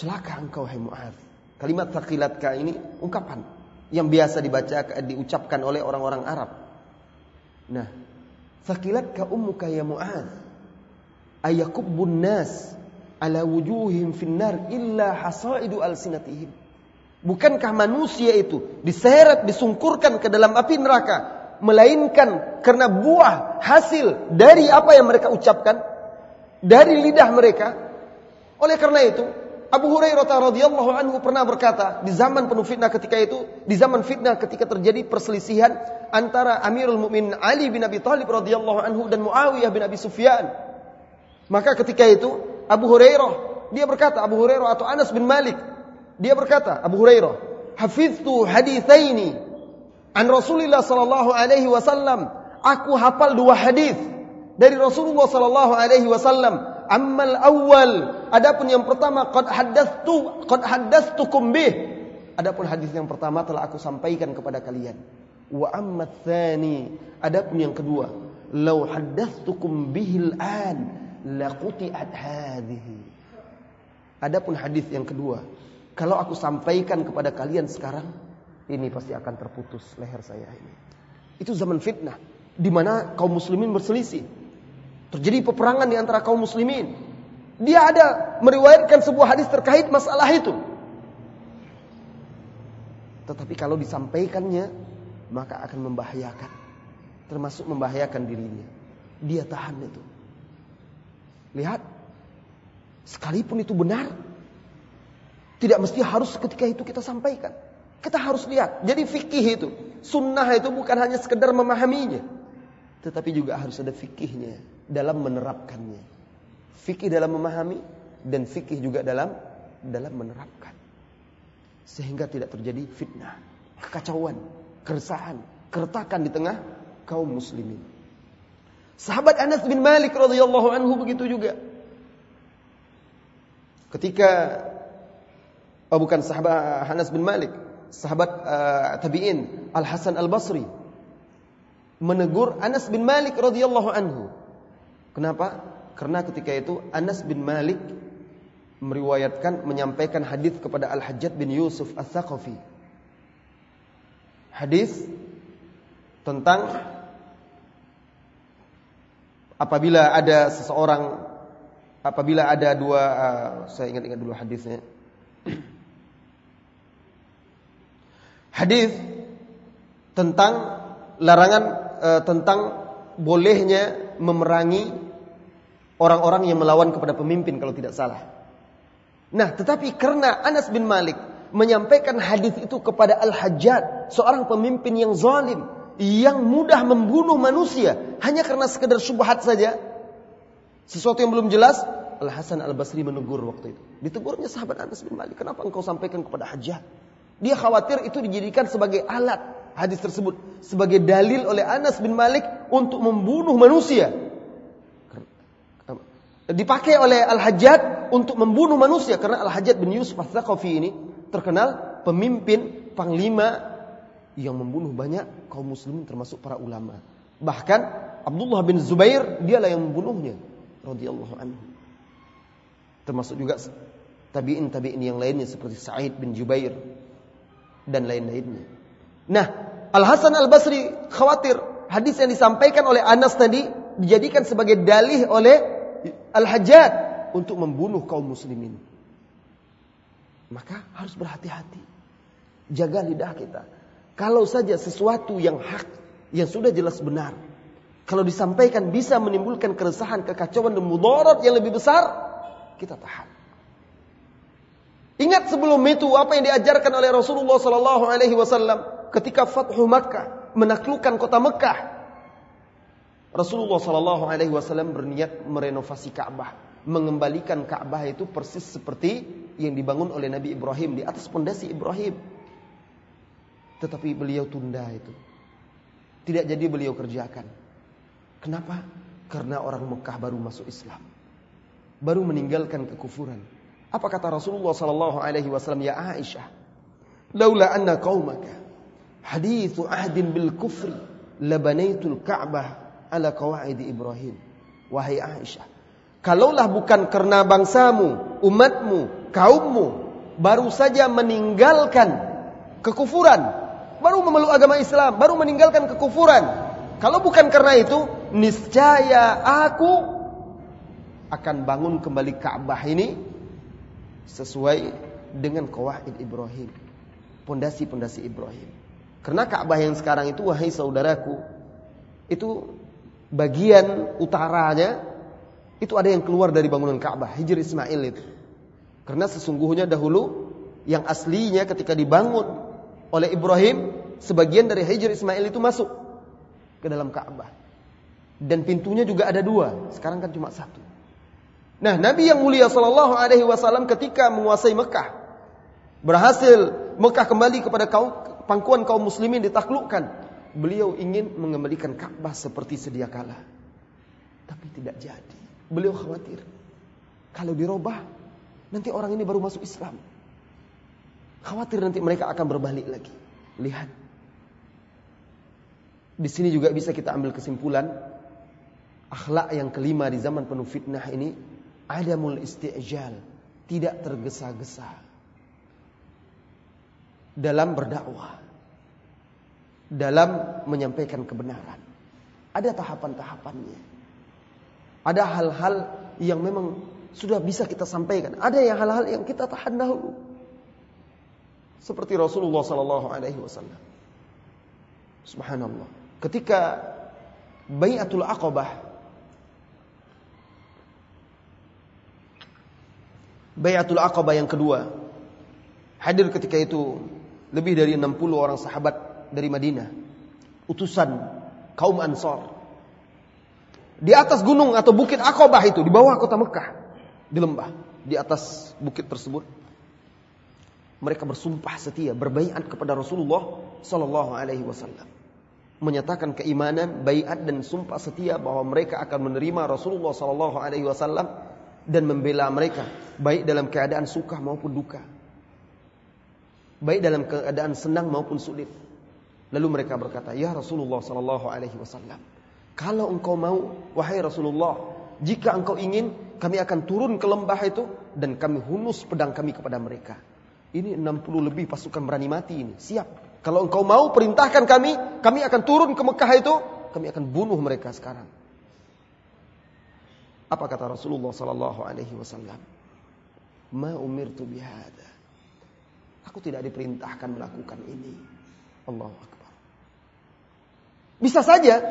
Celaka engkau hai Mu'ad. Kalimat taqilatka ini ungkapan yang biasa dibaca diucapkan oleh orang-orang Arab. Nah, taqilatka ummuka ya Mu'ad. Ayakubbun nas ala wujuhim finnar illa hasaidu alsinatihim. Bukankah manusia itu diseret, disungkurkan ke dalam api neraka melainkan karena buah hasil dari apa yang mereka ucapkan dari lidah mereka. Oleh karena itu, Abu Hurairah radhiyallahu anhu pernah berkata di zaman penuh fitnah ketika itu, di zaman fitnah ketika terjadi perselisihan antara Amirul Mukminin Ali bin Abi Thalib radhiyallahu anhu dan Muawiyah bin Abi Sufyan. Maka ketika itu Abu Hurairah, dia berkata Abu Hurairah atau Anas bin Malik, dia berkata Abu Hurairah, "Hafiztu haditsaini an Rasulillah sallallahu alaihi wasallam." Aku hafal dua hadis dari Rasulullah sallallahu alaihi wasallam. Ammal awal, adapun yang pertama qad haddastu qad haddastukum bih. Adapun hadis yang pertama telah aku sampaikan kepada kalian. Wa amma tsani, adapun yang kedua, law haddastukum bihil an laquti'at hadhihi. Adapun hadis yang kedua, kalau aku sampaikan kepada kalian sekarang, ini pasti akan terputus leher saya ini. Itu zaman fitnah, di mana kaum muslimin berselisih. Terjadi peperangan di antara kaum muslimin. Dia ada meriwayatkan sebuah hadis terkait masalah itu. Tetapi kalau disampaikannya, maka akan membahayakan. Termasuk membahayakan dirinya. Dia tahan itu. Lihat. Sekalipun itu benar. Tidak mesti harus ketika itu kita sampaikan. Kita harus lihat. Jadi fikih itu. Sunnah itu bukan hanya sekedar memahaminya. Tetapi juga harus ada fikihnya. Dalam menerapkannya. Fikih dalam memahami. Dan fikih juga dalam dalam menerapkan. Sehingga tidak terjadi fitnah. Kekacauan. Keresahan. Keretakan di tengah kaum muslimin. Sahabat Anas bin Malik radhiyallahu anhu begitu juga. Ketika oh bukan sahabat Anas bin Malik, sahabat uh, tabi'in Al Hasan Al Basri menegur Anas bin Malik radhiyallahu anhu. Kenapa? Karena ketika itu Anas bin Malik meriwayatkan menyampaikan hadis kepada Al Hajjaj bin Yusuf Al-Thaqafi. Hadis tentang apabila ada seseorang apabila ada dua uh, saya ingat-ingat dulu hadisnya hadis tentang larangan uh, tentang bolehnya memerangi orang-orang yang melawan kepada pemimpin kalau tidak salah. Nah, tetapi karena Anas bin Malik menyampaikan hadis itu kepada Al-Hajjaj, seorang pemimpin yang zalim, yang mudah membunuh manusia hanya karena sekedar subhat saja, sesuatu yang belum jelas, Al Hasan Al Basri menegur waktu itu. Ditegurnya sahabat Anas bin Malik, kenapa engkau sampaikan kepada Hajjah? Dia khawatir itu dijadikan sebagai alat hadis tersebut, sebagai dalil oleh Anas bin Malik untuk membunuh manusia. Dipakai oleh Al-Hajjaj untuk membunuh manusia karena Al-Hajjaj bin Yusuf Al-Thaqafi ini terkenal pemimpin panglima yang membunuh banyak kaum muslimin termasuk para ulama. Bahkan Abdullah bin Zubair dialah yang membunuhnya radhiyallahu anhu. Termasuk juga tabi'in tabi'in yang lainnya seperti Sa'id bin Jubair dan lain-lainnya. Nah, Al Hasan Al Basri khawatir hadis yang disampaikan oleh Anas tadi dijadikan sebagai dalih oleh Al Hajjaj untuk membunuh kaum muslimin. Maka harus berhati-hati. Jaga lidah kita. Kalau saja sesuatu yang hak, yang sudah jelas benar, kalau disampaikan bisa menimbulkan keresahan, kekacauan dan mudarat yang lebih besar, kita tahan. Ingat sebelum itu apa yang diajarkan oleh Rasulullah Sallallahu Alaihi Wasallam ketika Fathu Makkah menaklukkan kota Mekah. Rasulullah Shallallahu Alaihi Wasallam berniat merenovasi Ka'bah, mengembalikan Ka'bah itu persis seperti yang dibangun oleh Nabi Ibrahim di atas pondasi Ibrahim. Tetapi beliau tunda itu. Tidak jadi beliau kerjakan. Kenapa? Karena orang Mekah baru masuk Islam. Baru meninggalkan kekufuran. Apa kata Rasulullah sallallahu alaihi wasallam ya Aisyah? Laula anna qaumaka hadithu ahdin bil kufri labanaitul Ka'bah ala qawaid Ibrahim. Wahai Aisyah, kalaulah bukan karena bangsamu, umatmu, kaummu baru saja meninggalkan kekufuran, baru memeluk agama Islam, baru meninggalkan kekufuran. Kalau bukan karena itu, niscaya aku akan bangun kembali Ka'bah ini sesuai dengan kawaid Ibrahim. Pondasi-pondasi Ibrahim. Karena Ka'bah yang sekarang itu wahai saudaraku, itu bagian utaranya itu ada yang keluar dari bangunan Ka'bah, Hijr Ismail itu. Karena sesungguhnya dahulu yang aslinya ketika dibangun oleh Ibrahim, sebagian dari Hijr Ismail itu masuk ke dalam Ka'bah. Dan pintunya juga ada dua, sekarang kan cuma satu. Nah, Nabi yang mulia Shallallahu Alaihi Wasallam ketika menguasai Mekah, berhasil Mekah kembali kepada kaum pangkuan kaum muslimin ditaklukkan beliau ingin mengembalikan Ka'bah seperti sedia kala. Tapi tidak jadi. Beliau khawatir. Kalau dirubah, nanti orang ini baru masuk Islam. Khawatir nanti mereka akan berbalik lagi. Lihat. Di sini juga bisa kita ambil kesimpulan. Akhlak yang kelima di zaman penuh fitnah ini. Adamul isti'jal. Tidak tergesa-gesa. Dalam berdakwah dalam menyampaikan kebenaran. Ada tahapan-tahapannya. Ada hal-hal yang memang sudah bisa kita sampaikan. Ada yang hal-hal yang kita tahan dahulu. Seperti Rasulullah sallallahu alaihi wasallam. Subhanallah. Ketika Bayatul Aqabah Bayatul Aqabah yang kedua hadir ketika itu lebih dari 60 orang sahabat dari Madinah. Utusan kaum Ansor. Di atas gunung atau bukit Aqabah itu, di bawah kota Mekah. Di lembah, di atas bukit tersebut. Mereka bersumpah setia, berbaiat kepada Rasulullah Sallallahu Alaihi Wasallam, menyatakan keimanan, baiat dan sumpah setia bahwa mereka akan menerima Rasulullah Sallallahu Alaihi Wasallam dan membela mereka, baik dalam keadaan suka maupun duka, baik dalam keadaan senang maupun sulit. Lalu mereka berkata, "Ya Rasulullah sallallahu alaihi wasallam, kalau engkau mau wahai Rasulullah, jika engkau ingin kami akan turun ke lembah itu dan kami hunus pedang kami kepada mereka." Ini 60 lebih pasukan berani mati ini. Siap. Kalau engkau mau perintahkan kami, kami akan turun ke Mekah itu, kami akan bunuh mereka sekarang. Apa kata Rasulullah sallallahu alaihi wasallam? Ma umirtu bihada. Aku tidak diperintahkan melakukan ini. Allahu akbar. Bisa saja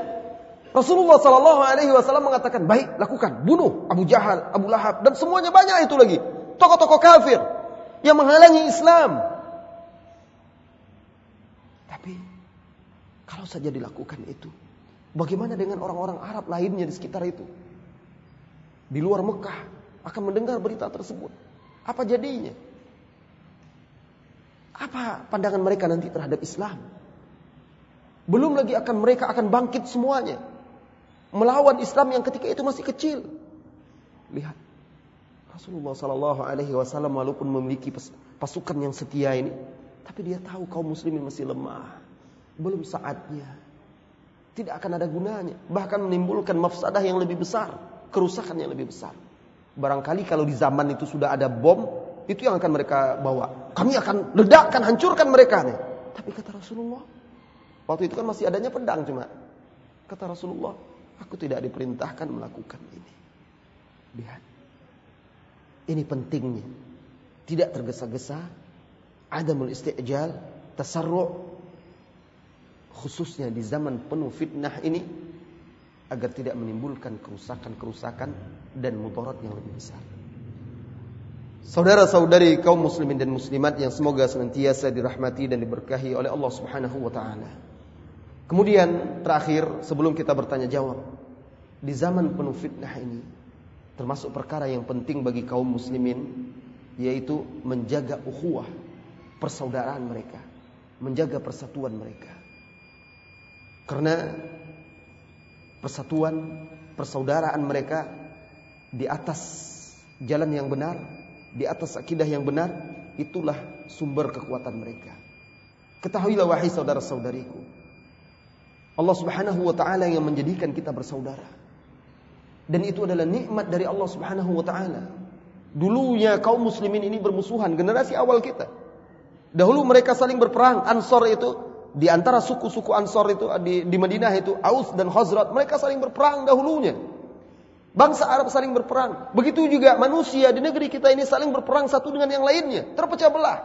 Rasulullah Shallallahu Alaihi Wasallam mengatakan baik lakukan bunuh Abu Jahal, Abu Lahab dan semuanya banyak itu lagi tokoh-tokoh kafir yang menghalangi Islam. Tapi kalau saja dilakukan itu, bagaimana dengan orang-orang Arab lainnya di sekitar itu? Di luar Mekah akan mendengar berita tersebut. Apa jadinya? Apa pandangan mereka nanti terhadap Islam? Belum lagi akan mereka akan bangkit semuanya. Melawan Islam yang ketika itu masih kecil. Lihat. Rasulullah Sallallahu Alaihi Wasallam walaupun memiliki pasukan yang setia ini, tapi dia tahu kaum muslimin masih lemah, belum saatnya, tidak akan ada gunanya, bahkan menimbulkan mafsadah yang lebih besar, kerusakan yang lebih besar. Barangkali kalau di zaman itu sudah ada bom, itu yang akan mereka bawa. Kami akan ledakkan, hancurkan mereka nih. Tapi kata Rasulullah, Waktu itu kan masih adanya pedang cuma. Kata Rasulullah, aku tidak diperintahkan melakukan ini. Lihat. Ini pentingnya. Tidak tergesa-gesa. Adamul isti'jal. Tasarru' khususnya di zaman penuh fitnah ini agar tidak menimbulkan kerusakan-kerusakan dan mudarat yang lebih besar. Saudara-saudari kaum muslimin dan muslimat yang semoga senantiasa dirahmati dan diberkahi oleh Allah Subhanahu wa taala. Kemudian terakhir sebelum kita bertanya jawab, di zaman penuh fitnah ini termasuk perkara yang penting bagi kaum muslimin yaitu menjaga ukhuwah persaudaraan mereka, menjaga persatuan mereka. Karena persatuan, persaudaraan mereka di atas jalan yang benar, di atas akidah yang benar, itulah sumber kekuatan mereka. Ketahuilah wahai saudara-saudariku, Allah Subhanahu wa taala yang menjadikan kita bersaudara. Dan itu adalah nikmat dari Allah Subhanahu wa taala. Dulunya kaum muslimin ini bermusuhan, generasi awal kita. Dahulu mereka saling berperang, Ansor itu di antara suku-suku Ansor itu di, di Madinah itu Aus dan Khazraj, mereka saling berperang dahulunya. Bangsa Arab saling berperang. Begitu juga manusia di negeri kita ini saling berperang satu dengan yang lainnya, terpecah belah.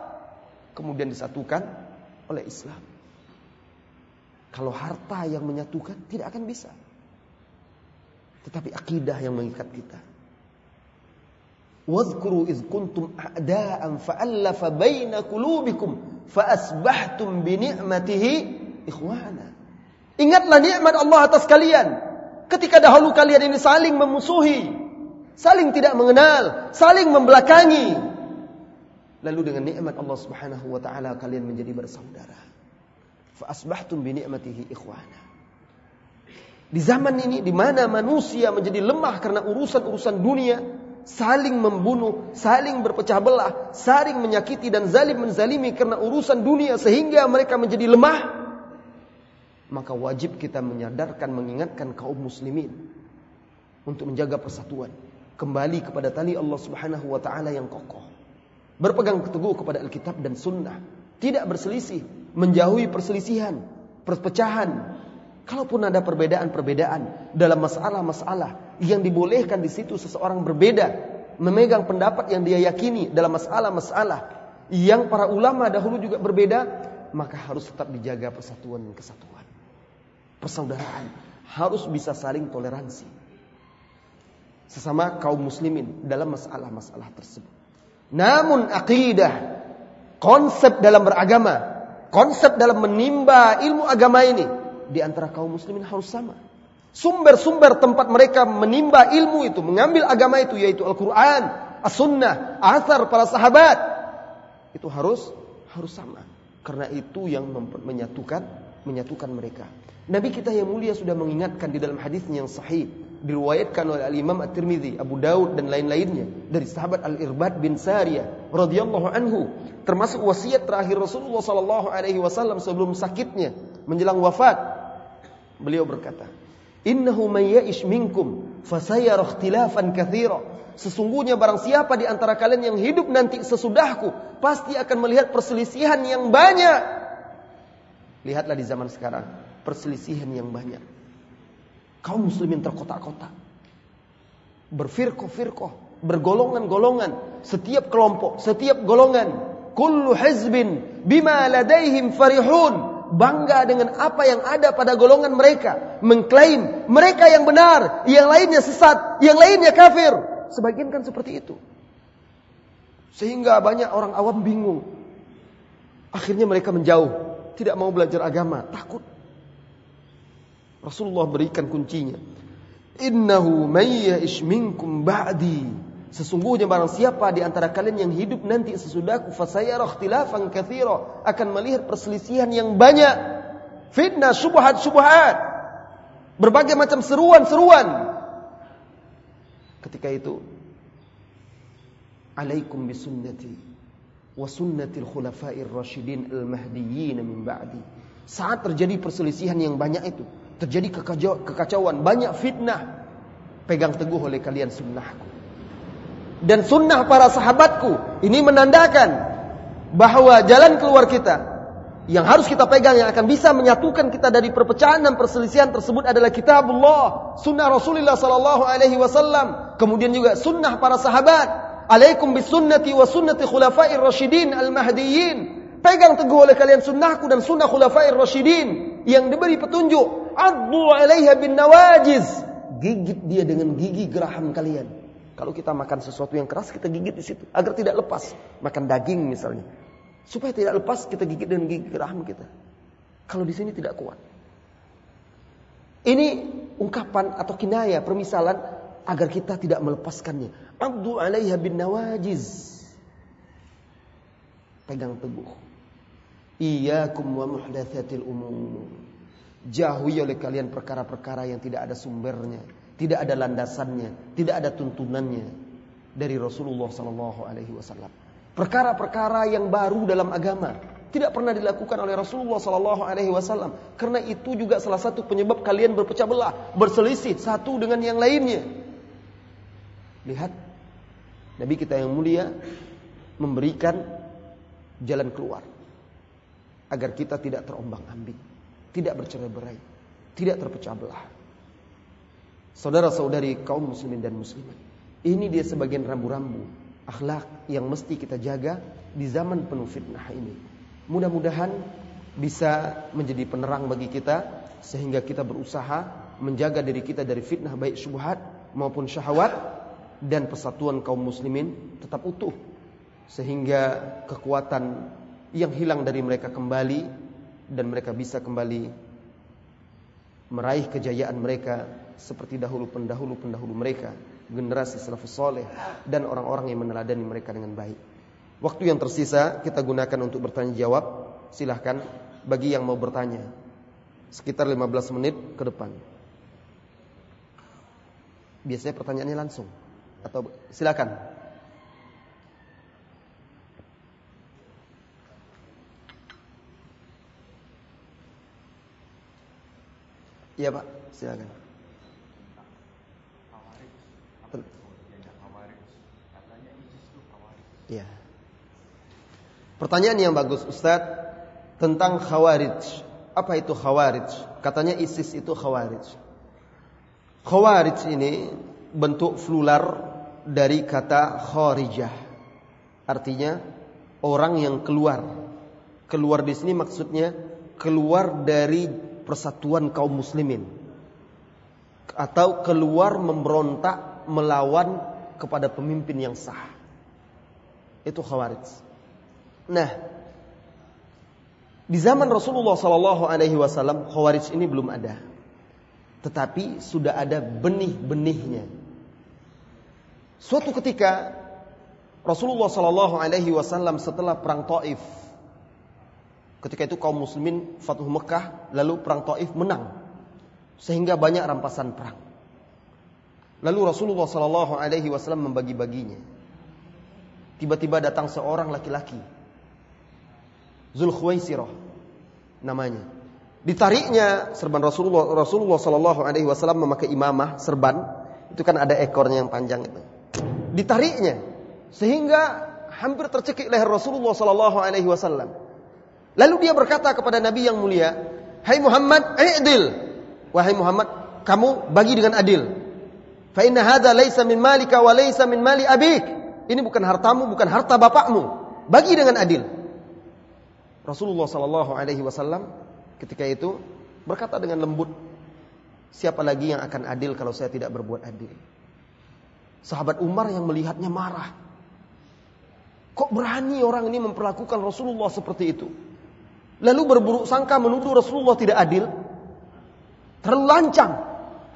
Kemudian disatukan oleh Islam. Kalau harta yang menyatukan tidak akan bisa. Tetapi akidah yang mengikat kita. Wadhkuru iz kuntum a'da'an fa'allafa baina qulubikum fa'asbahtum bi ni'matihi ikhwana. Ingatlah nikmat Allah atas kalian. Ketika dahulu kalian ini saling memusuhi, saling tidak mengenal, saling membelakangi. Lalu dengan nikmat Allah Subhanahu wa taala kalian menjadi bersaudara. Fa asbahtum bi ni'matihi ikhwana. Di zaman ini di mana manusia menjadi lemah karena urusan-urusan dunia, saling membunuh, saling berpecah belah, saling menyakiti dan zalim menzalimi karena urusan dunia sehingga mereka menjadi lemah, maka wajib kita menyadarkan, mengingatkan kaum muslimin untuk menjaga persatuan, kembali kepada tali Allah Subhanahu wa taala yang kokoh. Berpegang teguh kepada Alkitab dan Sunnah, tidak berselisih, menjauhi perselisihan, perpecahan, Kalaupun ada perbedaan-perbedaan dalam masalah-masalah yang dibolehkan di situ seseorang berbeda, memegang pendapat yang dia yakini dalam masalah-masalah yang para ulama dahulu juga berbeda, maka harus tetap dijaga persatuan dan kesatuan. Persaudaraan harus bisa saling toleransi. Sesama kaum muslimin dalam masalah-masalah tersebut. Namun akidah, konsep dalam beragama, konsep dalam menimba ilmu agama ini di antara kaum muslimin harus sama. Sumber-sumber tempat mereka menimba ilmu itu, mengambil agama itu yaitu Al-Qur'an, As-Sunnah, Athar para sahabat. Itu harus harus sama. Karena itu yang menyatukan menyatukan mereka. Nabi kita yang mulia sudah mengingatkan di dalam hadisnya yang sahih diriwayatkan oleh Al-Imam At-Tirmidzi, Abu Daud dan lain-lainnya dari sahabat Al-Irbad bin Sariyah radhiyallahu anhu termasuk wasiat terakhir Rasulullah sallallahu alaihi wasallam sebelum sakitnya menjelang wafat Beliau berkata, "Innahu may ya'ish minkum fasayara ikhtilafan katsira." Sesungguhnya barang siapa di antara kalian yang hidup nanti sesudahku, pasti akan melihat perselisihan yang banyak. Lihatlah di zaman sekarang, perselisihan yang banyak. Kaum muslimin terkotak-kotak. Berfirqah-firqah, bergolongan-golongan, setiap kelompok, setiap golongan, kullu hizbin bima ladaihim farihun bangga dengan apa yang ada pada golongan mereka, mengklaim mereka yang benar, yang lainnya sesat, yang lainnya kafir. Sebagian kan seperti itu. Sehingga banyak orang awam bingung. Akhirnya mereka menjauh, tidak mau belajar agama, takut. Rasulullah berikan kuncinya. Innahu may minkum ba'di Sesungguhnya barang siapa di antara kalian yang hidup nanti sesudahku fasayara ikhtilafan katsira akan melihat perselisihan yang banyak. Fitnah, subhat-subhat. Berbagai macam seruan-seruan. Ketika itu alaikum bisunnati wa sunnatil khulafa'ir rasyidin al-mahdiyyin min ba'di. Saat terjadi perselisihan yang banyak itu, terjadi kekacauan, banyak fitnah, pegang teguh oleh kalian sunnahku dan sunnah para sahabatku. Ini menandakan bahwa jalan keluar kita yang harus kita pegang yang akan bisa menyatukan kita dari perpecahan dan perselisihan tersebut adalah kitabullah, sunnah Rasulullah sallallahu alaihi wasallam, kemudian juga sunnah para sahabat. Alaikum bisunnati wa sunnati khulafair rasyidin al-mahdiyyin. Pegang teguh oleh kalian sunnahku dan sunnah khulafair rasyidin yang diberi petunjuk. Addu alaiha bin nawajiz. Gigit dia dengan gigi geraham kalian. Kalau kita makan sesuatu yang keras, kita gigit di situ agar tidak lepas. Makan daging misalnya, supaya tidak lepas kita gigit dengan gigi rahim kita. Kalau di sini tidak kuat. Ini ungkapan atau kinaya, permisalan agar kita tidak melepaskannya. Abdu alaiha bin nawajiz. Pegang teguh. Iyakum wa muhdatsatil umur. Jauhi oleh kalian perkara-perkara yang tidak ada sumbernya, tidak ada landasannya, tidak ada tuntunannya dari Rasulullah sallallahu alaihi wasallam. Perkara-perkara yang baru dalam agama tidak pernah dilakukan oleh Rasulullah sallallahu alaihi wasallam. Karena itu juga salah satu penyebab kalian berpecah belah, berselisih satu dengan yang lainnya. Lihat Nabi kita yang mulia memberikan jalan keluar agar kita tidak terombang-ambing, tidak bercerai-berai, tidak terpecah belah. Saudara-saudari kaum muslimin dan muslimat, ini dia sebagian rambu-rambu akhlak yang mesti kita jaga di zaman penuh fitnah ini. Mudah-mudahan bisa menjadi penerang bagi kita sehingga kita berusaha menjaga diri kita dari fitnah baik syubhat maupun syahwat dan persatuan kaum muslimin tetap utuh sehingga kekuatan yang hilang dari mereka kembali dan mereka bisa kembali meraih kejayaan mereka seperti dahulu pendahulu pendahulu mereka generasi salafus soleh dan orang-orang yang meneladani mereka dengan baik. Waktu yang tersisa kita gunakan untuk bertanya jawab. Silahkan bagi yang mau bertanya. Sekitar 15 menit ke depan. Biasanya pertanyaannya langsung atau silakan. Iya Pak, silakan. Ya. Pertanyaan yang bagus Ustadz tentang khawarij. Apa itu khawarij? Katanya ISIS itu khawarij. Khawarij ini bentuk flular dari kata kharijah. Artinya orang yang keluar. Keluar di sini maksudnya keluar dari persatuan kaum muslimin atau keluar memberontak melawan kepada pemimpin yang sah. Itu khawarij. Nah, di zaman Rasulullah Sallallahu Alaihi Wasallam khawarij ini belum ada, tetapi sudah ada benih-benihnya. Suatu ketika Rasulullah Sallallahu Alaihi Wasallam setelah perang Taif Ketika itu kaum muslimin Fatuh Mekah lalu perang Taif menang sehingga banyak rampasan perang. Lalu Rasulullah Sallallahu Alaihi Wasallam membagi-baginya. Tiba-tiba datang seorang laki-laki, Zulkhuwaisirah namanya. Ditariknya serban Rasulullah Rasulullah Sallallahu Alaihi Wasallam memakai imamah serban itu kan ada ekornya yang panjang itu. Ditariknya sehingga hampir tercekik leher Rasulullah Sallallahu Alaihi Wasallam. Lalu dia berkata kepada Nabi yang mulia, "Hai Muhammad, i'dil." Wahai Muhammad, kamu bagi dengan adil. Fa inna hadza laisa min malika wa laisa min mali abik. Ini bukan hartamu, bukan harta bapakmu. Bagi dengan adil. Rasulullah sallallahu alaihi wasallam ketika itu berkata dengan lembut, "Siapa lagi yang akan adil kalau saya tidak berbuat adil?" Sahabat Umar yang melihatnya marah. Kok berani orang ini memperlakukan Rasulullah seperti itu? lalu berburuk sangka menuduh Rasulullah tidak adil, terlalu lancang.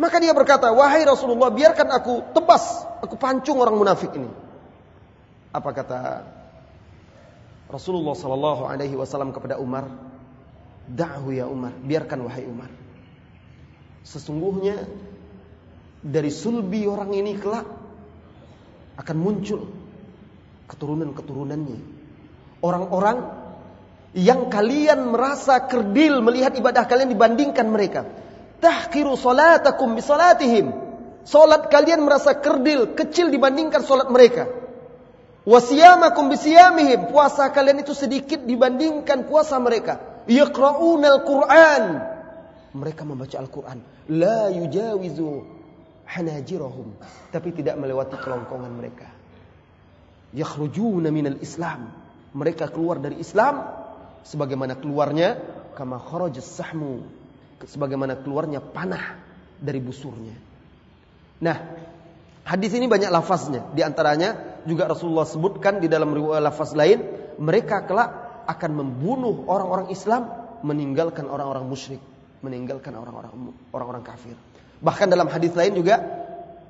Maka dia berkata, wahai Rasulullah, biarkan aku tebas, aku pancung orang munafik ini. Apa kata Rasulullah Sallallahu Alaihi Wasallam kepada Umar? Da'hu ya Umar, biarkan wahai Umar. Sesungguhnya dari sulbi orang ini kelak akan muncul keturunan-keturunannya. Orang-orang yang kalian merasa kerdil melihat ibadah kalian dibandingkan mereka. Tahkiru salatakum bisalatihim. Salat kalian merasa kerdil, kecil dibandingkan salat mereka. Wasiyamakum bisiyamihim. Puasa kalian itu sedikit dibandingkan puasa mereka. Yaqra'unal Qur'an. Mereka membaca Al-Quran. La yujawizu hanajirahum. Tapi tidak melewati kelongkongan mereka. Yakhrujuna minal Islam. Mereka keluar dari Islam sebagaimana keluarnya kama kharajas sahmu sebagaimana keluarnya panah dari busurnya. Nah, hadis ini banyak lafaznya. Di antaranya juga Rasulullah sebutkan di dalam riwayat lafaz lain, mereka kelak akan membunuh orang-orang Islam, meninggalkan orang-orang musyrik, meninggalkan orang-orang orang-orang kafir. Bahkan dalam hadis lain juga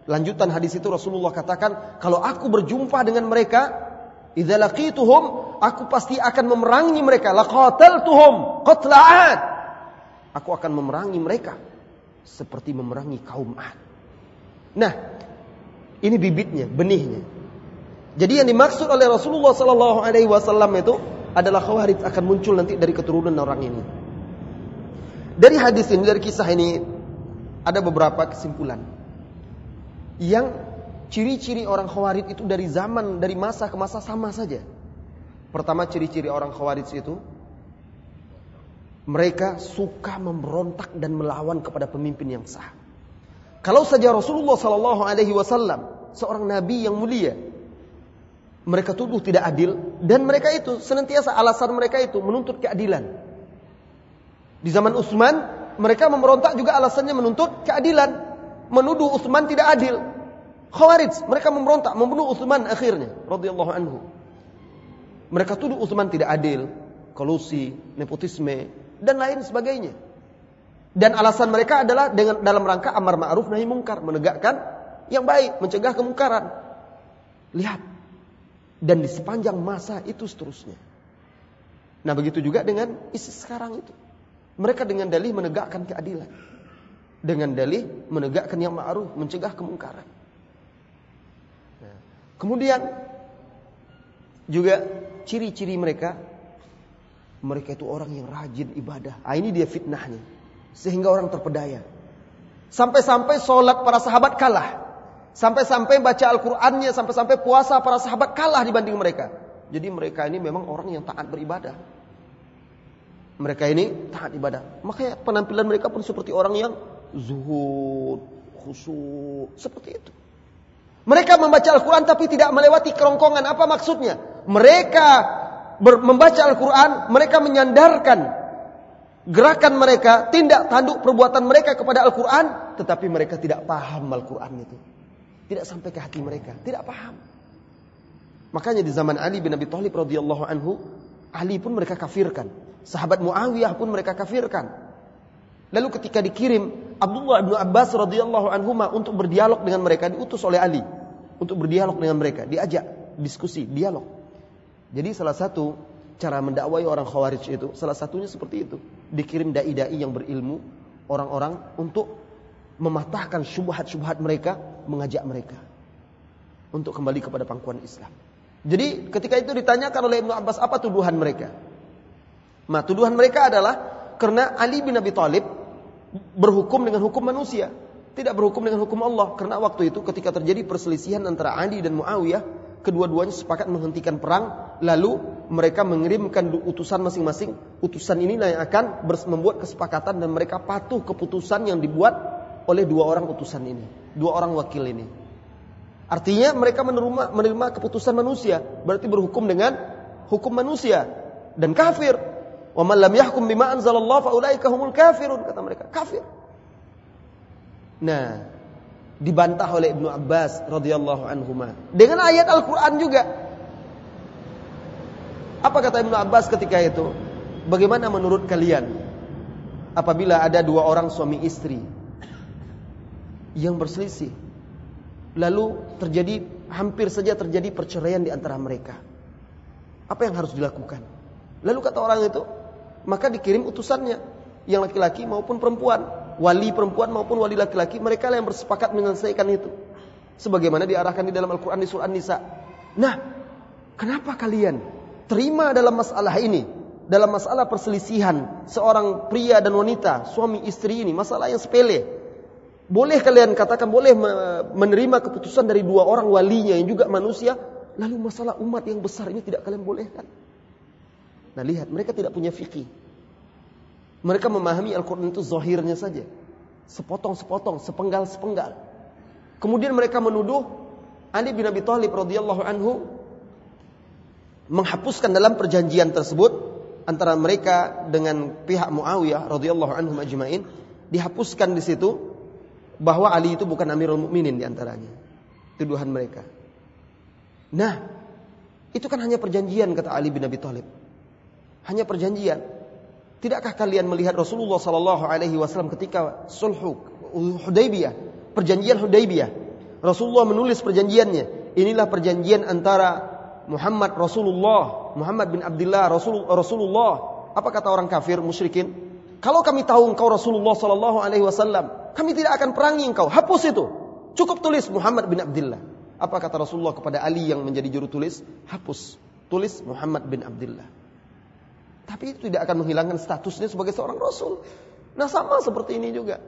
lanjutan hadis itu Rasulullah katakan, kalau aku berjumpa dengan mereka, idza laqituhum, aku pasti akan memerangi mereka. Laqataltuhum qatla'at. Aku akan memerangi mereka seperti memerangi kaum Ad. Nah, ini bibitnya, benihnya. Jadi yang dimaksud oleh Rasulullah Sallallahu Alaihi Wasallam itu adalah khawarij akan muncul nanti dari keturunan orang ini. Dari hadis ini, dari kisah ini, ada beberapa kesimpulan. Yang ciri-ciri orang khawarij itu dari zaman, dari masa ke masa sama saja. Pertama ciri-ciri orang khawarij itu, mereka suka memberontak dan melawan kepada pemimpin yang sah. Kalau saja Rasulullah Sallallahu Alaihi Wasallam seorang nabi yang mulia, mereka tuduh tidak adil dan mereka itu senantiasa alasan mereka itu menuntut keadilan. Di zaman Utsman mereka memberontak juga alasannya menuntut keadilan, menuduh Utsman tidak adil. Khawarij mereka memberontak membunuh Utsman akhirnya radhiyallahu anhu. Mereka tuduh Utsman tidak adil, kolusi, nepotisme, dan lain sebagainya. Dan alasan mereka adalah dengan dalam rangka amar ma'ruf nahi mungkar, menegakkan yang baik, mencegah kemungkaran. Lihat. Dan di sepanjang masa itu seterusnya. Nah, begitu juga dengan isi sekarang itu. Mereka dengan dalih menegakkan keadilan. Dengan dalih menegakkan yang ma'ruf, mencegah kemungkaran. Nah, kemudian juga ciri-ciri mereka mereka itu orang yang rajin ibadah. Ah, ini dia fitnahnya. Sehingga orang terpedaya. Sampai-sampai sholat para sahabat kalah. Sampai-sampai baca Al-Qur'annya, sampai-sampai puasa para sahabat kalah dibanding mereka. Jadi mereka ini memang orang yang taat beribadah. Mereka ini taat ibadah. Makanya penampilan mereka pun seperti orang yang zuhud, khusyuk, seperti itu. Mereka membaca Al-Quran tapi tidak melewati kerongkongan. Apa maksudnya? Mereka membaca Al-Quran, mereka menyandarkan gerakan mereka, tindak tanduk perbuatan mereka kepada Al-Quran, tetapi mereka tidak paham Al-Quran itu. Tidak sampai ke hati mereka, tidak paham. Makanya di zaman Ali bin Abi Thalib radhiyallahu anhu, Ali pun mereka kafirkan. Sahabat Muawiyah pun mereka kafirkan. Lalu ketika dikirim Abdullah bin Abbas radhiyallahu anhu untuk berdialog dengan mereka diutus oleh Ali untuk berdialog dengan mereka, diajak diskusi, dialog. Jadi salah satu cara mendakwai orang khawarij itu, salah satunya seperti itu. Dikirim dai-dai yang berilmu, orang-orang untuk mematahkan syubhat-syubhat mereka, mengajak mereka. Untuk kembali kepada pangkuan Islam. Jadi ketika itu ditanyakan oleh Ibnu Abbas apa tuduhan mereka. Nah tuduhan mereka adalah karena Ali bin Abi Thalib berhukum dengan hukum manusia. Tidak berhukum dengan hukum Allah. Karena waktu itu ketika terjadi perselisihan antara Ali dan Muawiyah, kedua-duanya sepakat menghentikan perang, lalu mereka mengirimkan utusan masing-masing. Utusan inilah yang akan membuat kesepakatan dan mereka patuh keputusan yang dibuat oleh dua orang utusan ini, dua orang wakil ini. Artinya mereka menerima, menerima keputusan manusia, berarti berhukum dengan hukum manusia dan kafir. Wa man lam yahkum bima anzalallah fa ulaika humul kafirun kata mereka, kafir. Nah, dibantah oleh Ibnu Abbas radhiyallahu anhu dengan ayat Al-Qur'an juga. Apa kata Ibnu Abbas ketika itu? Bagaimana menurut kalian apabila ada dua orang suami istri yang berselisih lalu terjadi hampir saja terjadi perceraian di antara mereka? Apa yang harus dilakukan? Lalu kata orang itu, maka dikirim utusannya yang laki-laki maupun perempuan wali perempuan maupun wali laki-laki, mereka yang bersepakat menyelesaikan itu. Sebagaimana diarahkan di dalam Al-Quran di surah An-Nisa. Nah, kenapa kalian terima dalam masalah ini? Dalam masalah perselisihan seorang pria dan wanita, suami istri ini, masalah yang sepele. Boleh kalian katakan boleh menerima keputusan dari dua orang walinya yang juga manusia, lalu masalah umat yang besar ini tidak kalian bolehkan. Nah lihat, mereka tidak punya fikih. Mereka memahami Al-Quran itu zahirnya saja. Sepotong-sepotong, sepenggal-sepenggal. Kemudian mereka menuduh Ali bin Abi Thalib radhiyallahu anhu menghapuskan dalam perjanjian tersebut antara mereka dengan pihak Muawiyah radhiyallahu anhu majma'in dihapuskan di situ bahwa Ali itu bukan Amirul Mukminin di antaranya. Tuduhan mereka. Nah, itu kan hanya perjanjian kata Ali bin Abi Thalib. Hanya perjanjian. Tidakkah kalian melihat Rasulullah sallallahu alaihi wasallam ketika sulhu Hudaybiyah, perjanjian Hudaybiyah. Rasulullah menulis perjanjiannya. Inilah perjanjian antara Muhammad Rasulullah, Muhammad bin Abdullah Rasul, Rasulullah. Apa kata orang kafir musyrikin? Kalau kami tahu engkau Rasulullah sallallahu alaihi wasallam, kami tidak akan perangi engkau. Hapus itu. Cukup tulis Muhammad bin Abdullah. Apa kata Rasulullah kepada Ali yang menjadi juru tulis? Hapus. Tulis Muhammad bin Abdullah. Tapi itu tidak akan menghilangkan statusnya sebagai seorang rasul. Nah sama seperti ini juga.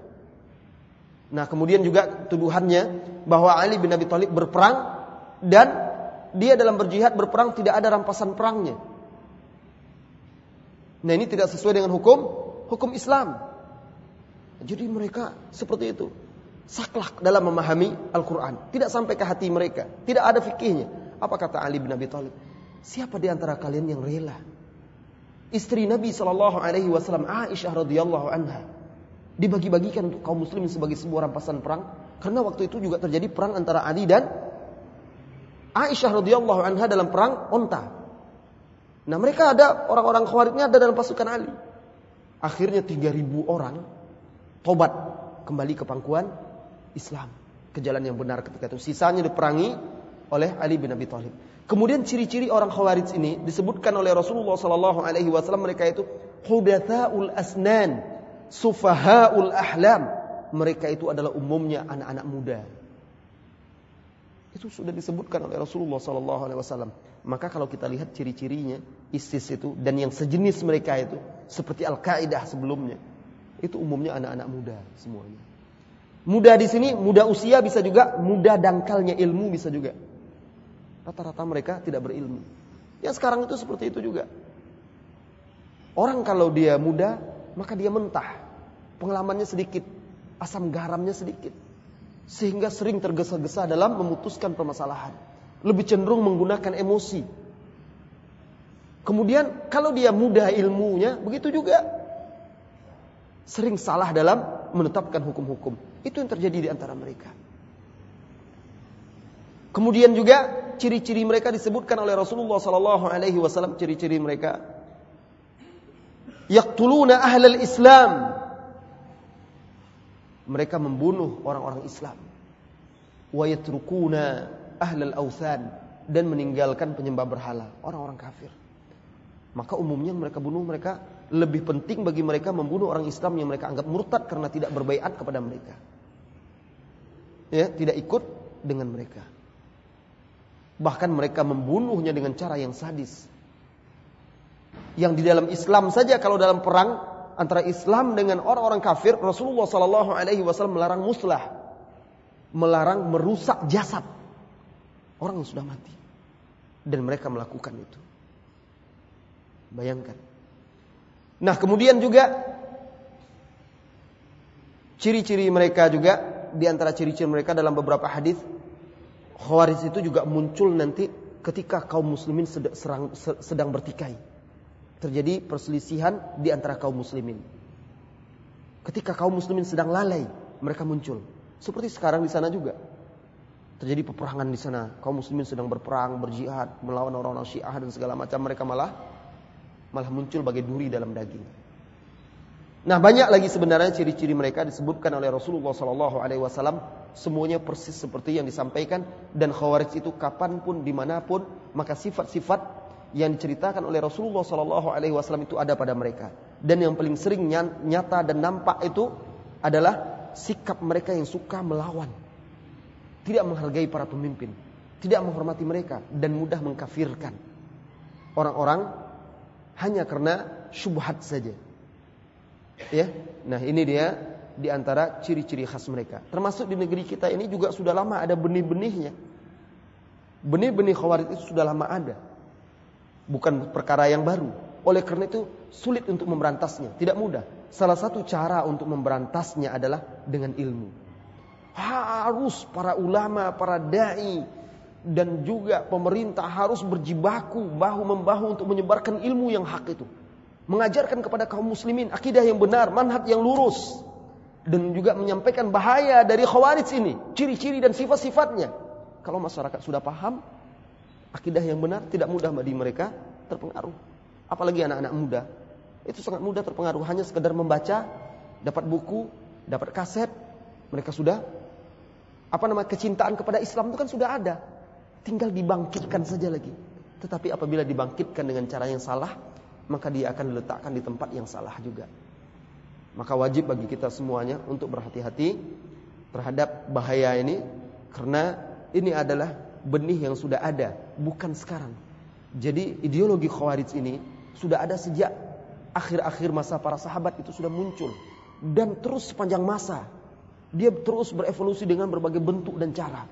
Nah kemudian juga tuduhannya bahwa Ali bin Abi Thalib berperang dan dia dalam berjihad berperang tidak ada rampasan perangnya. Nah ini tidak sesuai dengan hukum hukum Islam. Jadi mereka seperti itu saklak dalam memahami Al-Quran. Tidak sampai ke hati mereka. Tidak ada fikihnya. Apa kata Ali bin Abi Thalib? Siapa di antara kalian yang rela? Istri Nabi Shallallahu Alaihi Wasallam Aisyah radhiyallahu anha dibagi-bagikan untuk kaum muslimin sebagai sebuah rampasan perang karena waktu itu juga terjadi perang antara Ali dan Aisyah radhiyallahu anha dalam perang onta. Nah mereka ada orang-orang khawaritnya ada dalam pasukan Ali. Akhirnya 3000 orang tobat kembali ke pangkuan Islam ke jalan yang benar ketika itu. Sisanya diperangi oleh Ali bin Abi Thalib. Kemudian ciri-ciri orang Khawarij ini disebutkan oleh Rasulullah sallallahu alaihi wasallam mereka itu hudatsaul asnan, sufahaul ahlam. Mereka itu adalah umumnya anak-anak muda. Itu sudah disebutkan oleh Rasulullah sallallahu alaihi wasallam. Maka kalau kita lihat ciri-cirinya ISIS itu dan yang sejenis mereka itu seperti Al-Qaeda sebelumnya, itu umumnya anak-anak muda semuanya. Muda di sini, muda usia bisa juga, muda dangkalnya ilmu bisa juga. Rata-rata mereka tidak berilmu. Yang sekarang itu seperti itu juga. Orang kalau dia muda, maka dia mentah. Pengalamannya sedikit, asam garamnya sedikit. Sehingga sering tergesa-gesa dalam memutuskan permasalahan. Lebih cenderung menggunakan emosi. Kemudian kalau dia muda ilmunya, begitu juga. Sering salah dalam menetapkan hukum-hukum. Itu yang terjadi di antara mereka. Kemudian juga ciri-ciri mereka disebutkan oleh Rasulullah sallallahu alaihi wasallam ciri-ciri mereka. Yaqtuluna ahlal Islam. Mereka membunuh orang-orang Islam. Wa yatrukuna ahlal authan dan meninggalkan penyembah berhala orang-orang kafir. Maka umumnya mereka bunuh mereka lebih penting bagi mereka membunuh orang Islam yang mereka anggap murtad karena tidak berbaiat kepada mereka. Ya, tidak ikut dengan mereka. Bahkan mereka membunuhnya dengan cara yang sadis. Yang di dalam Islam saja kalau dalam perang antara Islam dengan orang-orang kafir, Rasulullah Sallallahu Alaihi Wasallam melarang muslah, melarang merusak jasad orang yang sudah mati, dan mereka melakukan itu. Bayangkan. Nah kemudian juga ciri-ciri mereka juga di antara ciri-ciri mereka dalam beberapa hadis Khawarij itu juga muncul nanti ketika kaum muslimin sedang, sedang bertikai. Terjadi perselisihan di antara kaum muslimin. Ketika kaum muslimin sedang lalai, mereka muncul. Seperti sekarang di sana juga. Terjadi peperangan di sana. Kaum muslimin sedang berperang, berjihad, melawan orang-orang Syiah dan segala macam. Mereka malah malah muncul bagai duri dalam daging. Nah banyak lagi sebenarnya ciri-ciri mereka disebutkan oleh Rasulullah Sallallahu Alaihi Wasallam. Semuanya persis seperti yang disampaikan dan khawarij itu kapan pun di mana pun maka sifat-sifat yang diceritakan oleh Rasulullah Sallallahu Alaihi Wasallam itu ada pada mereka. Dan yang paling sering nyata dan nampak itu adalah sikap mereka yang suka melawan tidak menghargai para pemimpin tidak menghormati mereka dan mudah mengkafirkan. Orang-orang hanya karena syubhat saja Ya, nah ini dia di antara ciri-ciri khas mereka. Termasuk di negeri kita ini juga sudah lama ada benih-benihnya. Benih-benih khawarij itu sudah lama ada. Bukan perkara yang baru. Oleh karena itu sulit untuk memberantasnya, tidak mudah. Salah satu cara untuk memberantasnya adalah dengan ilmu. Harus para ulama, para dai dan juga pemerintah harus berjibaku bahu membahu untuk menyebarkan ilmu yang hak itu mengajarkan kepada kaum muslimin akidah yang benar, manhaj yang lurus dan juga menyampaikan bahaya dari khawarij ini, ciri-ciri dan sifat-sifatnya. Kalau masyarakat sudah paham akidah yang benar tidak mudah bagi mereka terpengaruh. Apalagi anak-anak muda itu sangat mudah terpengaruh hanya sekedar membaca, dapat buku, dapat kaset, mereka sudah apa nama kecintaan kepada Islam itu kan sudah ada. Tinggal dibangkitkan saja lagi. Tetapi apabila dibangkitkan dengan cara yang salah, maka dia akan diletakkan di tempat yang salah juga. Maka wajib bagi kita semuanya untuk berhati-hati terhadap bahaya ini karena ini adalah benih yang sudah ada, bukan sekarang. Jadi ideologi Khawarij ini sudah ada sejak akhir-akhir masa para sahabat itu sudah muncul dan terus sepanjang masa dia terus berevolusi dengan berbagai bentuk dan cara.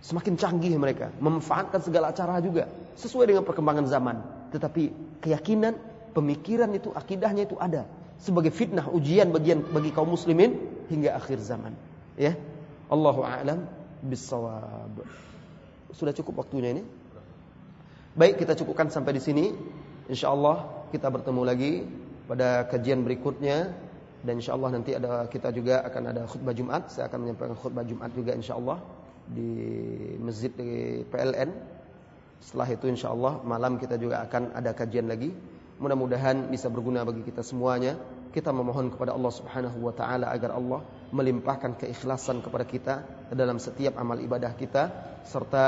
Semakin canggih mereka, memanfaatkan segala cara juga sesuai dengan perkembangan zaman. Tetapi keyakinan, pemikiran itu, akidahnya itu ada sebagai fitnah, ujian bagian bagi kaum muslimin hingga akhir zaman. Ya. Allahu a'lam bissawab. Sudah cukup waktunya ini? Baik, kita cukupkan sampai di sini. Insyaallah kita bertemu lagi pada kajian berikutnya dan insyaallah nanti ada kita juga akan ada khutbah Jumat. Saya akan menyampaikan khutbah Jumat juga insyaallah di masjid di PLN. Setelah itu insya Allah malam kita juga akan ada kajian lagi. Mudah-mudahan bisa berguna bagi kita semuanya. Kita memohon kepada Allah Subhanahu wa taala agar Allah melimpahkan keikhlasan kepada kita dalam setiap amal ibadah kita serta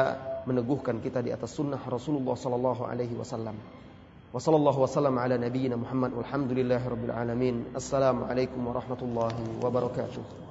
meneguhkan kita di atas sunnah Rasulullah sallallahu alaihi wasallam. Wasallam ala nabiyyina Muhammad walhamdulillahi alamin. Assalamualaikum warahmatullahi wabarakatuh.